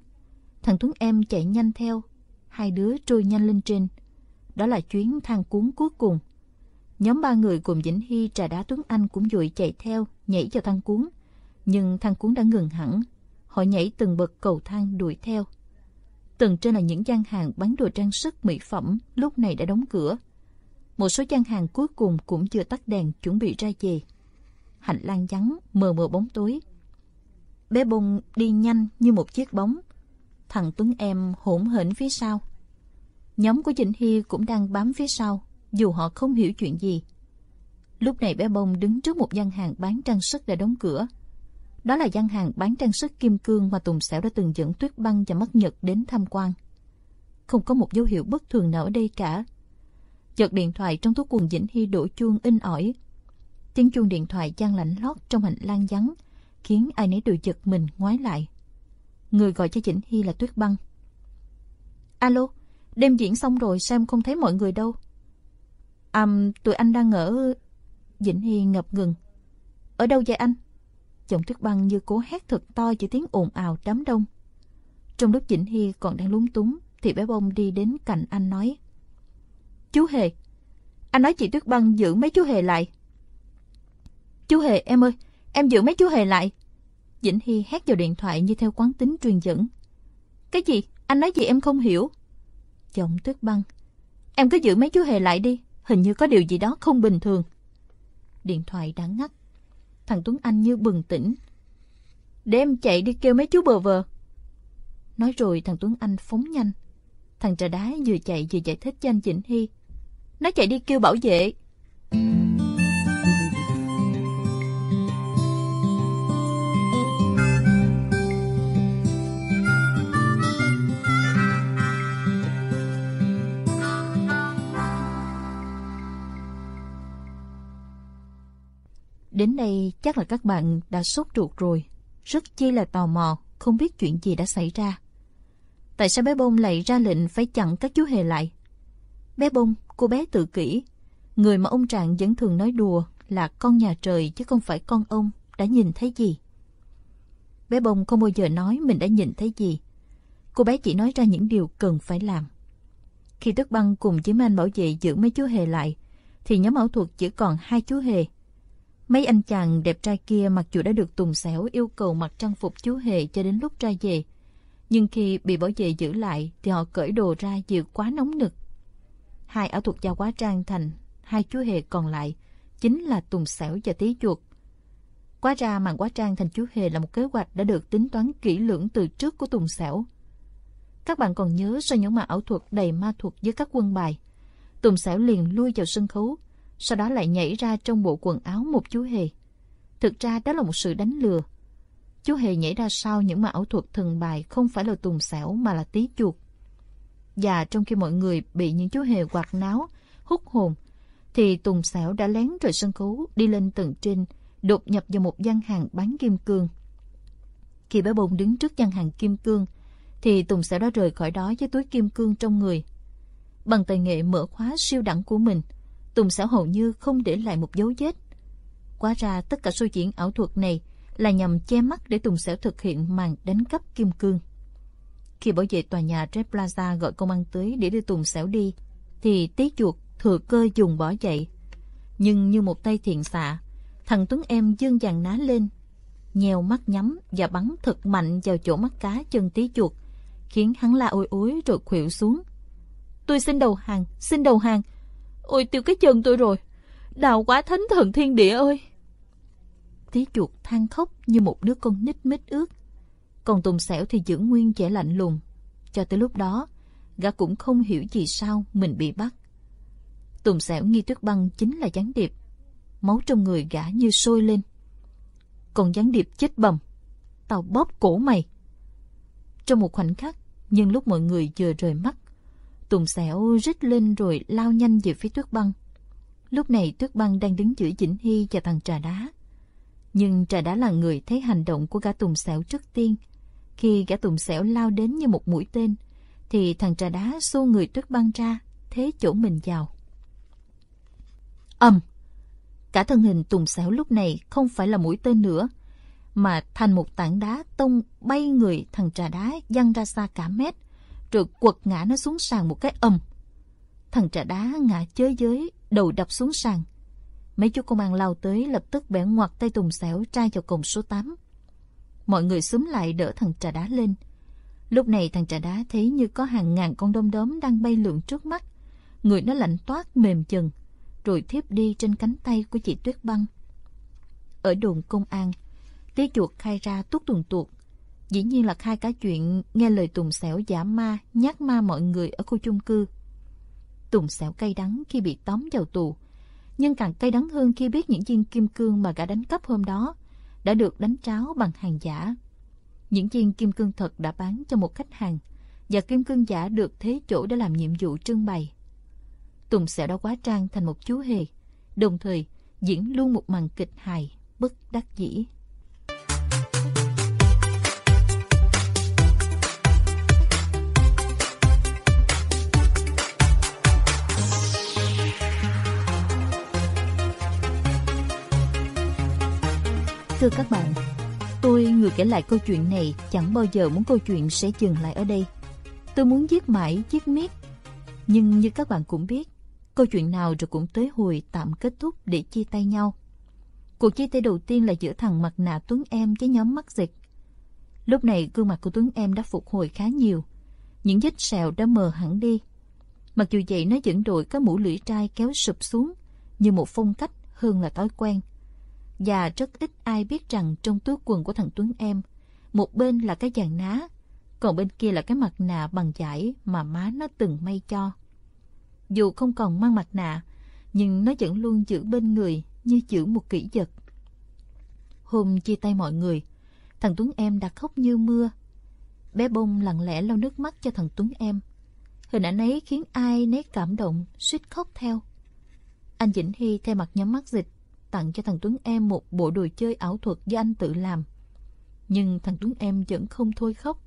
Thằng Tuấn em chạy nhanh theo, hai đứa trôi nhanh lên trên. Đó là chuyến thang cuốn cuối cùng. Nhóm ba người cùng Vĩnh Hy, Trà Đá Tuấn Anh cũng dội chạy theo, nhảy vào thang cuốn. Nhưng thang cuốn đã ngừng hẳn. Họ nhảy từng bậc cầu thang đuổi theo. Tầng trên là những gian hàng bán đồ trang sức mỹ phẩm lúc này đã đóng cửa. Một số gian hàng cuối cùng cũng chưa tắt đèn chuẩn bị ra về. Hành lang vắng, mờ mờ bóng tối. Bé bông đi nhanh như một chiếc bóng. Thằng Tuấn em hỗn hển phía sau. Nhóm của Trịnh Hy cũng đang bám phía sau, dù họ không hiểu chuyện gì. Lúc này bé bông đứng trước một gian hàng bán trang sức đã đóng cửa. Đó là gian hàng bán trang sức kim cương mà Tùng Sẻo đã từng dẫn Tuyết Băng và Mắt Nhật đến tham quan. Không có một dấu hiệu bất thường nào ở đây cả. Chợt điện thoại trong túi quần Vĩnh Hy đổ chuông in ỏi. Tiếng chuông điện thoại gian lạnh lót trong hành lang vắng, khiến ai nấy đều giật mình ngoái lại. Người gọi cho Vĩnh Hy là Tuyết Băng. Alo, đêm diễn xong rồi sao em không thấy mọi người đâu? À, tụi anh đang ở... Vĩnh Hy ngập ngừng. Ở đâu vậy anh? Giọng Tuyết Băng như cố hét thật to chỉ tiếng ồn ào đám đông. Trong lúc Vĩnh Hy còn đang lúng túng, thì bé bông đi đến cạnh anh nói. Chú Hề, anh nói chị Tuyết Băng giữ mấy chú Hề lại. Chú Hề, em ơi, em giữ mấy chú Hề lại. dĩnh Hy hét vào điện thoại như theo quán tính truyền dẫn. Cái gì? Anh nói gì em không hiểu? Giọng Tuyết Băng. Em cứ giữ mấy chú Hề lại đi, hình như có điều gì đó không bình thường. Điện thoại đã ngắt. Thằng Tuấn Anh như bừng tỉnh. Để em chạy đi kêu mấy chú bờ vờ. Nói rồi thằng Tuấn Anh phóng nhanh. Thằng trà đá vừa chạy vừa giải thích cho anh Vĩnh Hy. Nó chạy đi kêu bảo vệ. Đến đây chắc là các bạn đã sốt ruột rồi, rất chi là tò mò, không biết chuyện gì đã xảy ra. Tại sao bé bông lại ra lệnh phải chặn các chú hề lại? Bé bông, cô bé tự kỷ. Người mà ông Trạng vẫn thường nói đùa là con nhà trời chứ không phải con ông đã nhìn thấy gì. Bé bông không bao giờ nói mình đã nhìn thấy gì. Cô bé chỉ nói ra những điều cần phải làm. Khi Tức Băng cùng với anh bảo vệ giữ mấy chú hề lại, thì nhóm ảo thuật chỉ còn hai chú hề. Mấy anh chàng đẹp trai kia mặc dù đã được Tùng Xẻo yêu cầu mặc trang phục chú hề cho đến lúc ra về. Nhưng khi bị bảo vệ giữ lại thì họ cởi đồ ra vì quá nóng nực. Hai ảo thuật gia quá trang thành hai chú hề còn lại chính là Tùng Xẻo và Tí Chuột. Quá ra màn quá trang thành chú hề là một kế hoạch đã được tính toán kỹ lưỡng từ trước của Tùng Xẻo. Các bạn còn nhớ sau những màn ảo thuật đầy ma thuật với các quân bài. Tùng Xẻo liền lui vào sân khấu, sau đó lại nhảy ra trong bộ quần áo một chú hề. Thực ra đó là một sự đánh lừa. Chú hề nhảy ra sau những màn ảo thuật thần bài không phải là Tùng Xẻo mà là Tí Chuột. Và trong khi mọi người bị những chú hề quạt náo, hút hồn, thì Tùng Xẻo đã lén rời sân khấu đi lên tầng trên, đột nhập vào một gian hàng bán kim cương. Khi bé bông đứng trước gian hàng kim cương, thì Tùng Xẻo đã rời khỏi đó với túi kim cương trong người. Bằng tài nghệ mở khóa siêu đẳng của mình, Tùng Xẻo hầu như không để lại một dấu vết. Quá ra tất cả show diễn ảo thuật này là nhằm che mắt để Tùng Sẻo thực hiện màn đánh cắp kim cương. Khi bảo vệ tòa nhà Red Plaza gọi công an tới để đưa Tùng Sẻo đi, thì tí chuột thừa cơ dùng bỏ chạy. Nhưng như một tay thiện xạ, thằng Tuấn em dương dàn ná lên, nheo mắt nhắm và bắn thật mạnh vào chỗ mắt cá chân tí chuột, khiến hắn la ôi ối rồi khuỵu xuống. Tôi xin đầu hàng, xin đầu hàng. Ôi tiêu cái chân tôi rồi, đào quá thánh thần thiên địa ơi. Tí chuột than khóc như một đứa con nít mít ướt. Còn Tùng Sẻo thì giữ nguyên vẻ lạnh lùng. Cho tới lúc đó, gã cũng không hiểu gì sao mình bị bắt. Tùng Sẻo nghi tuyết băng chính là gián điệp. Máu trong người gã như sôi lên. Còn gián điệp chết bầm. Tao bóp cổ mày. Trong một khoảnh khắc, nhưng lúc mọi người vừa rời mắt, Tùng Sẻo rít lên rồi lao nhanh về phía tuyết băng. Lúc này tuyết băng đang đứng giữa Vĩnh Hy và thằng trà đá. Nhưng trà đá là người thấy hành động của gã Tùng xẻo trước tiên. Khi gã Tùng xẻo lao đến như một mũi tên, thì thằng trà đá xô người tuyết băng ra, thế chỗ mình vào. Âm! Cả thân hình Tùng xẻo lúc này không phải là mũi tên nữa, mà thành một tảng đá tông bay người thằng trà đá văng ra xa cả mét, rồi quật ngã nó xuống sàn một cái âm. Thằng trà đá ngã chới giới, đầu đập xuống sàn. Mấy chú công an lao tới lập tức bẻ ngoặt tay Tùng xẻo trai vào cổng số 8. Mọi người xúm lại đỡ thằng trà đá lên. Lúc này thằng trà đá thấy như có hàng ngàn con đom đóm đang bay lượn trước mắt. Người nó lạnh toát mềm chừng, rồi thiếp đi trên cánh tay của chị Tuyết Băng. Ở đồn công an, tí chuột khai ra tuốt tuần tuột. Dĩ nhiên là khai cả chuyện nghe lời Tùng Xẻo giả ma, nhát ma mọi người ở khu chung cư. Tùng Xẻo cay đắng khi bị tóm vào tù, nhưng càng cay đắng hơn khi biết những viên kim cương mà gã đánh cắp hôm đó đã được đánh tráo bằng hàng giả. Những viên kim cương thật đã bán cho một khách hàng và kim cương giả được thế chỗ để làm nhiệm vụ trưng bày. Tùng sẽ đã quá trang thành một chú hề, đồng thời diễn luôn một màn kịch hài bất đắc dĩ. Thưa các bạn, tôi người kể lại câu chuyện này chẳng bao giờ muốn câu chuyện sẽ dừng lại ở đây. Tôi muốn viết mãi, viết miết. Nhưng như các bạn cũng biết, Câu chuyện nào rồi cũng tới hồi tạm kết thúc để chia tay nhau. Cuộc chia tay đầu tiên là giữa thằng mặt nạ Tuấn Em với nhóm mắc dịch. Lúc này gương mặt của Tuấn Em đã phục hồi khá nhiều. Những vết sẹo đã mờ hẳn đi. Mặc dù vậy nó vẫn đội cái mũ lưỡi trai kéo sụp xuống như một phong cách hơn là thói quen. Và rất ít ai biết rằng trong túi quần của thằng Tuấn Em, một bên là cái vàng ná, còn bên kia là cái mặt nạ bằng vải mà má nó từng may cho. Dù không còn mang mặt nạ, nhưng nó vẫn luôn giữ bên người như giữ một kỷ vật. Hôm chia tay mọi người, thằng Tuấn em đã khóc như mưa. Bé bông lặng lẽ lau nước mắt cho thằng Tuấn em. Hình ảnh ấy khiến ai nấy cảm động, suýt khóc theo. Anh Vĩnh Hy thay mặt nhóm mắt dịch, tặng cho thằng Tuấn em một bộ đồ chơi ảo thuật do anh tự làm. Nhưng thằng Tuấn em vẫn không thôi khóc.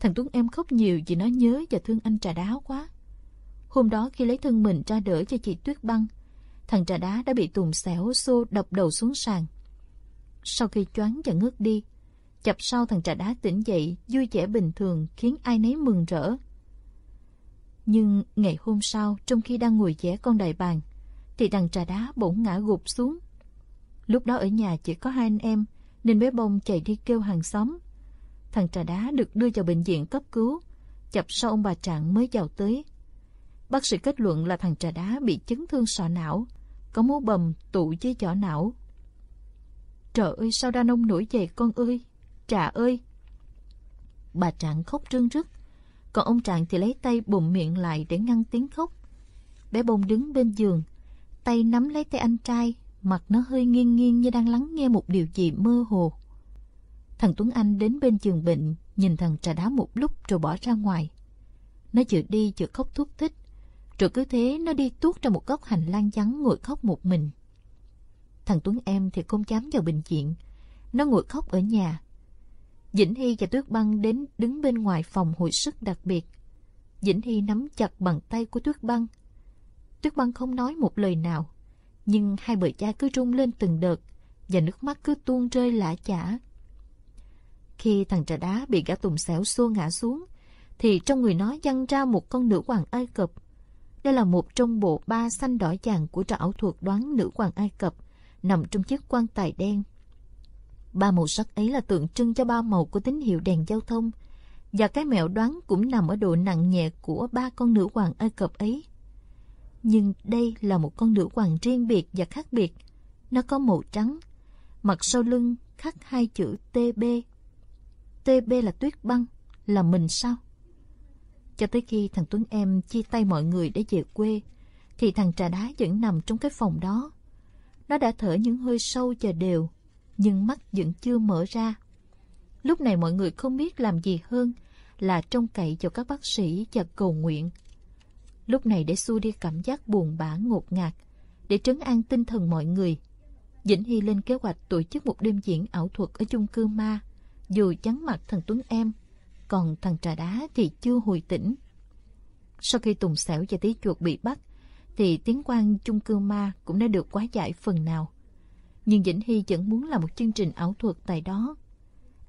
Thằng Tuấn em khóc nhiều vì nó nhớ và thương anh trà đá quá. Hôm đó khi lấy thân mình ra đỡ cho chị Tuyết Băng, thằng trà đá đã bị Tùng xẻo xô đập đầu xuống sàn. Sau khi choáng và ngất đi, chập sau thằng trà đá tỉnh dậy vui vẻ bình thường khiến ai nấy mừng rỡ. Nhưng ngày hôm sau, trong khi đang ngồi vẽ con đại bàng, thì thằng trà đá bỗng ngã gục xuống. Lúc đó ở nhà chỉ có hai anh em, nên bé bông chạy đi kêu hàng xóm. Thằng trà đá được đưa vào bệnh viện cấp cứu, chập sau ông bà Trạng mới vào tới. Bác sĩ kết luận là thằng trà đá bị chấn thương sọ não, có mố bầm tụ với vỏ não. Trời ơi sao đa nông nổi dậy con ơi, trà ơi. Bà Trạng khóc rưng rức, còn ông Trạng thì lấy tay bụng miệng lại để ngăn tiếng khóc. Bé bông đứng bên giường, tay nắm lấy tay anh trai, mặt nó hơi nghiêng nghiêng như đang lắng nghe một điều gì mơ hồ. Thằng Tuấn Anh đến bên giường bệnh, nhìn thằng trà đá một lúc rồi bỏ ra ngoài. Nó chữa đi chữa khóc thúc thích, rồi cứ thế nó đi tuốt ra một góc hành lang vắng ngồi khóc một mình. Thằng Tuấn em thì không dám vào bệnh viện, nó ngồi khóc ở nhà. Vĩnh Hy và Tuyết Băng đến đứng bên ngoài phòng hồi sức đặc biệt. Vĩnh Hy nắm chặt bàn tay của Tuyết Băng. Tuyết Băng không nói một lời nào, nhưng hai bờ cha cứ rung lên từng đợt và nước mắt cứ tuôn rơi lã chả. Khi thằng trà đá bị gã tùng xẻo xô ngã xuống, thì trong người nó văng ra một con nữ hoàng Ai Cập. Đây là một trong bộ ba xanh đỏ vàng của trò ảo thuật đoán nữ hoàng Ai Cập, nằm trong chiếc quan tài đen. Ba màu sắc ấy là tượng trưng cho ba màu của tín hiệu đèn giao thông, và cái mẹo đoán cũng nằm ở độ nặng nhẹ của ba con nữ hoàng Ai Cập ấy. Nhưng đây là một con nữ hoàng riêng biệt và khác biệt. Nó có màu trắng, mặt sau lưng khắc hai chữ TB. TB là tuyết băng, là mình sao? Cho tới khi thằng Tuấn Em chia tay mọi người để về quê, thì thằng trà đá vẫn nằm trong cái phòng đó. Nó đã thở những hơi sâu và đều, nhưng mắt vẫn chưa mở ra. Lúc này mọi người không biết làm gì hơn là trông cậy cho các bác sĩ và cầu nguyện. Lúc này để xua đi cảm giác buồn bã ngột ngạt, để trấn an tinh thần mọi người. Vĩnh Hy lên kế hoạch tổ chức một đêm diễn ảo thuật ở chung cư ma, dù chắn mặt thằng Tuấn Em, còn thằng Trà Đá thì chưa hồi tỉnh. Sau khi Tùng Sẻo và Tí Chuột bị bắt, thì tiếng quan chung cư ma cũng đã được quá giải phần nào. Nhưng Vĩnh Hy vẫn muốn làm một chương trình ảo thuật tại đó.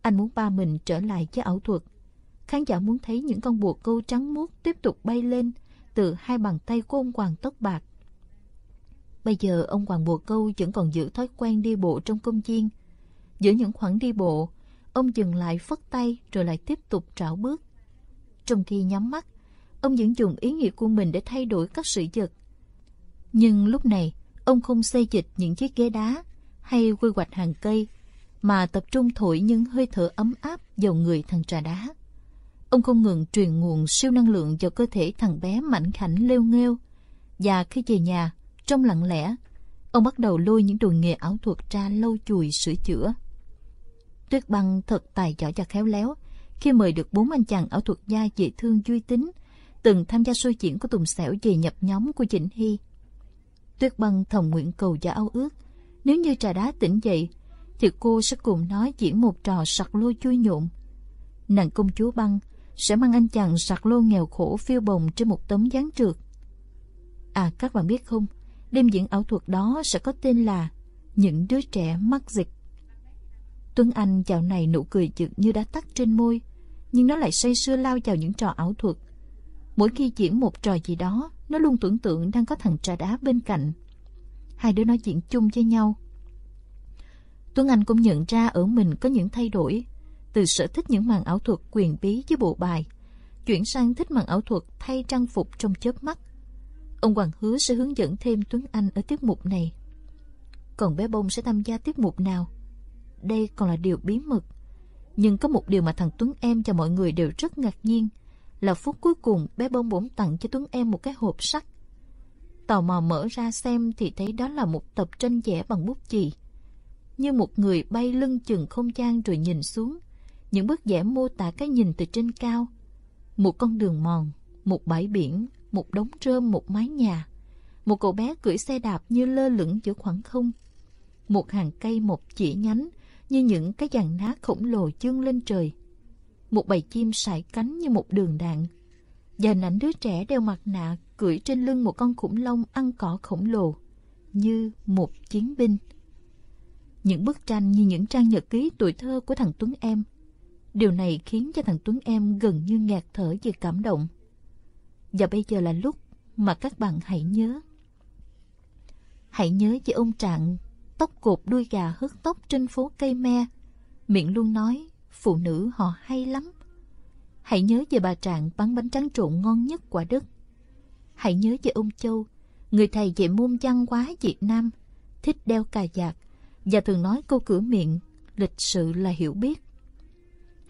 Anh muốn ba mình trở lại với ảo thuật. Khán giả muốn thấy những con bùa câu trắng muốt tiếp tục bay lên từ hai bàn tay của ông Hoàng tóc bạc. Bây giờ ông Hoàng Bùa Câu vẫn còn giữ thói quen đi bộ trong công viên. Giữa những khoảng đi bộ, ông dừng lại phất tay rồi lại tiếp tục trảo bước. Trong khi nhắm mắt, ông vẫn dùng ý nghĩa của mình để thay đổi các sự vật. Nhưng lúc này, ông không xây dịch những chiếc ghế đá hay quy hoạch hàng cây, mà tập trung thổi những hơi thở ấm áp vào người thằng trà đá. Ông không ngừng truyền nguồn siêu năng lượng vào cơ thể thằng bé mảnh khảnh lêu nghêu. Và khi về nhà, trong lặng lẽ, ông bắt đầu lôi những đồ nghề ảo thuật ra lâu chùi sửa chữa. Tuyết băng thật tài giỏi và khéo léo khi mời được bốn anh chàng ảo thuật gia dễ thương duy tính từng tham gia sôi diễn của Tùng Xẻo về nhập nhóm của Trịnh Hy. Tuyết băng thầm nguyện cầu và ao ước nếu như trà đá tỉnh dậy thì cô sẽ cùng nó diễn một trò sặc lôi chui nhộn. Nàng công chúa băng sẽ mang anh chàng sạc lô nghèo khổ phiêu bồng trên một tấm gián trượt. À các bạn biết không, đêm diễn ảo thuật đó sẽ có tên là Những đứa trẻ mắc dịch. Tuấn Anh chào này nụ cười chực như đã tắt trên môi, nhưng nó lại say sưa lao vào những trò ảo thuật. Mỗi khi diễn một trò gì đó, nó luôn tưởng tượng đang có thằng trà đá bên cạnh. Hai đứa nói chuyện chung với nhau. Tuấn Anh cũng nhận ra ở mình có những thay đổi từ sở thích những màn ảo thuật quyền bí với bộ bài, chuyển sang thích màn ảo thuật thay trang phục trong chớp mắt. Ông Hoàng hứa sẽ hướng dẫn thêm Tuấn Anh ở tiết mục này. Còn bé Bông sẽ tham gia tiết mục nào? Đây còn là điều bí mật. Nhưng có một điều mà thằng Tuấn Em và mọi người đều rất ngạc nhiên là phút cuối cùng bé Bông bỗng tặng cho Tuấn Em một cái hộp sắt. Tò mò mở ra xem thì thấy đó là một tập tranh vẽ bằng bút chì. Như một người bay lưng chừng không gian rồi nhìn xuống những bức vẽ mô tả cái nhìn từ trên cao. Một con đường mòn, một bãi biển, một đống rơm, một mái nhà. Một cậu bé cưỡi xe đạp như lơ lửng giữa khoảng không. Một hàng cây một chỉ nhánh như những cái dàn nát khổng lồ chương lên trời. một bầy chim sải cánh như một đường đạn. Và hình ảnh đứa trẻ đeo mặt nạ cưỡi trên lưng một con khủng long ăn cỏ khổng lồ, như một chiến binh. Những bức tranh như những trang nhật ký tuổi thơ của thằng Tuấn Em. Điều này khiến cho thằng Tuấn Em gần như ngạt thở vì cảm động. Và bây giờ là lúc mà các bạn hãy nhớ. Hãy nhớ về ông Trạng, tóc cột đuôi gà hớt tóc trên phố cây me. Miệng luôn nói, phụ nữ họ hay lắm. Hãy nhớ về bà Trạng bán bánh tráng trộn ngon nhất quả đất. Hãy nhớ về ông Châu, người thầy dạy môn văn hóa Việt Nam, thích đeo cà vạt và thường nói câu cửa miệng, lịch sự là hiểu biết.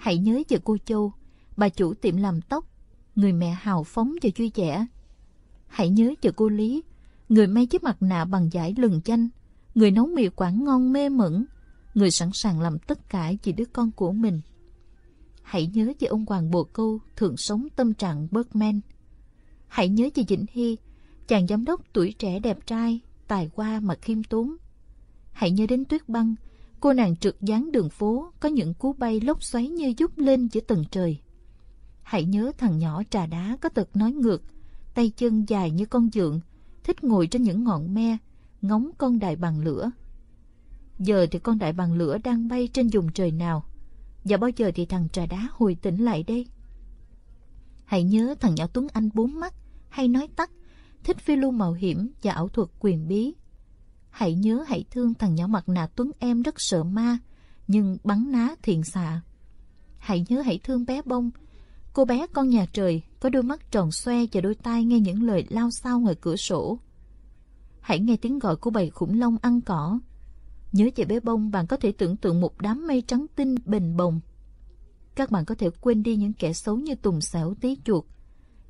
Hãy nhớ về cô Châu, bà chủ tiệm làm tóc, người mẹ hào phóng và vui vẻ. Hãy nhớ về cô Lý, người may chiếc mặt nạ bằng giải lừng chanh, người nấu mì quảng ngon mê mẩn, người sẵn sàng làm tất cả vì đứa con của mình. Hãy nhớ về ông Hoàng Bồ Câu thường sống tâm trạng Bergman. Hãy nhớ về Vĩnh Hy, chàng giám đốc tuổi trẻ đẹp trai, tài hoa mà khiêm tốn. Hãy nhớ đến Tuyết Băng, cô nàng trượt dáng đường phố có những cú bay lốc xoáy như giúp lên giữa tầng trời. Hãy nhớ thằng nhỏ trà đá có tật nói ngược, tay chân dài như con dượng, thích ngồi trên những ngọn me, ngóng con đại bằng lửa. Giờ thì con đại bằng lửa đang bay trên vùng trời nào? Và bao giờ thì thằng trà đá hồi tỉnh lại đây? Hãy nhớ thằng nhỏ Tuấn Anh bốn mắt, hay nói tắt, thích phiêu lưu mạo hiểm và ảo thuật quyền bí. Hãy nhớ hãy thương thằng nhỏ mặt nạ Tuấn em rất sợ ma, nhưng bắn ná thiện xạ. Hãy nhớ hãy thương bé bông, cô bé con nhà trời có đôi mắt tròn xoe và đôi tai nghe những lời lao sao ngoài cửa sổ. Hãy nghe tiếng gọi của bầy khủng long ăn cỏ. Nhớ về bé bông bạn có thể tưởng tượng một đám mây trắng tinh bềnh bồng. Các bạn có thể quên đi những kẻ xấu như tùng xẻo tí chuột.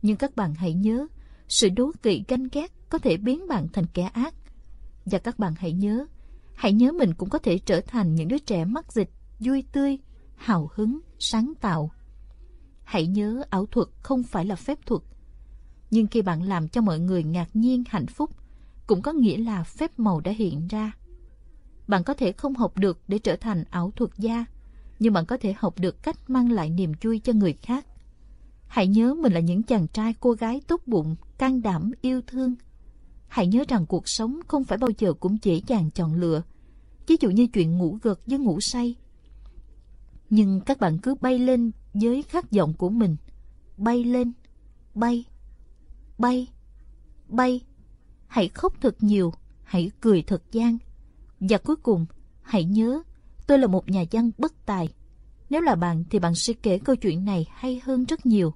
Nhưng các bạn hãy nhớ, sự đố kỵ ganh ghét có thể biến bạn thành kẻ ác. Và các bạn hãy nhớ, hãy nhớ mình cũng có thể trở thành những đứa trẻ mắc dịch, vui tươi, hào hứng, sáng tạo. Hãy nhớ ảo thuật không phải là phép thuật. Nhưng khi bạn làm cho mọi người ngạc nhiên hạnh phúc, cũng có nghĩa là phép màu đã hiện ra. Bạn có thể không học được để trở thành ảo thuật gia, nhưng bạn có thể học được cách mang lại niềm vui cho người khác. Hãy nhớ mình là những chàng trai cô gái tốt bụng, can đảm, yêu thương. Hãy nhớ rằng cuộc sống không phải bao giờ cũng dễ dàng chọn lựa. Ví dụ như chuyện ngủ gật với ngủ say. Nhưng các bạn cứ bay lên với khát vọng của mình. Bay lên, bay, bay, bay. Hãy khóc thật nhiều, hãy cười thật gian. Và cuối cùng, hãy nhớ, tôi là một nhà văn bất tài. Nếu là bạn thì bạn sẽ kể câu chuyện này hay hơn rất nhiều.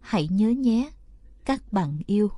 Hãy nhớ nhé, các bạn yêu.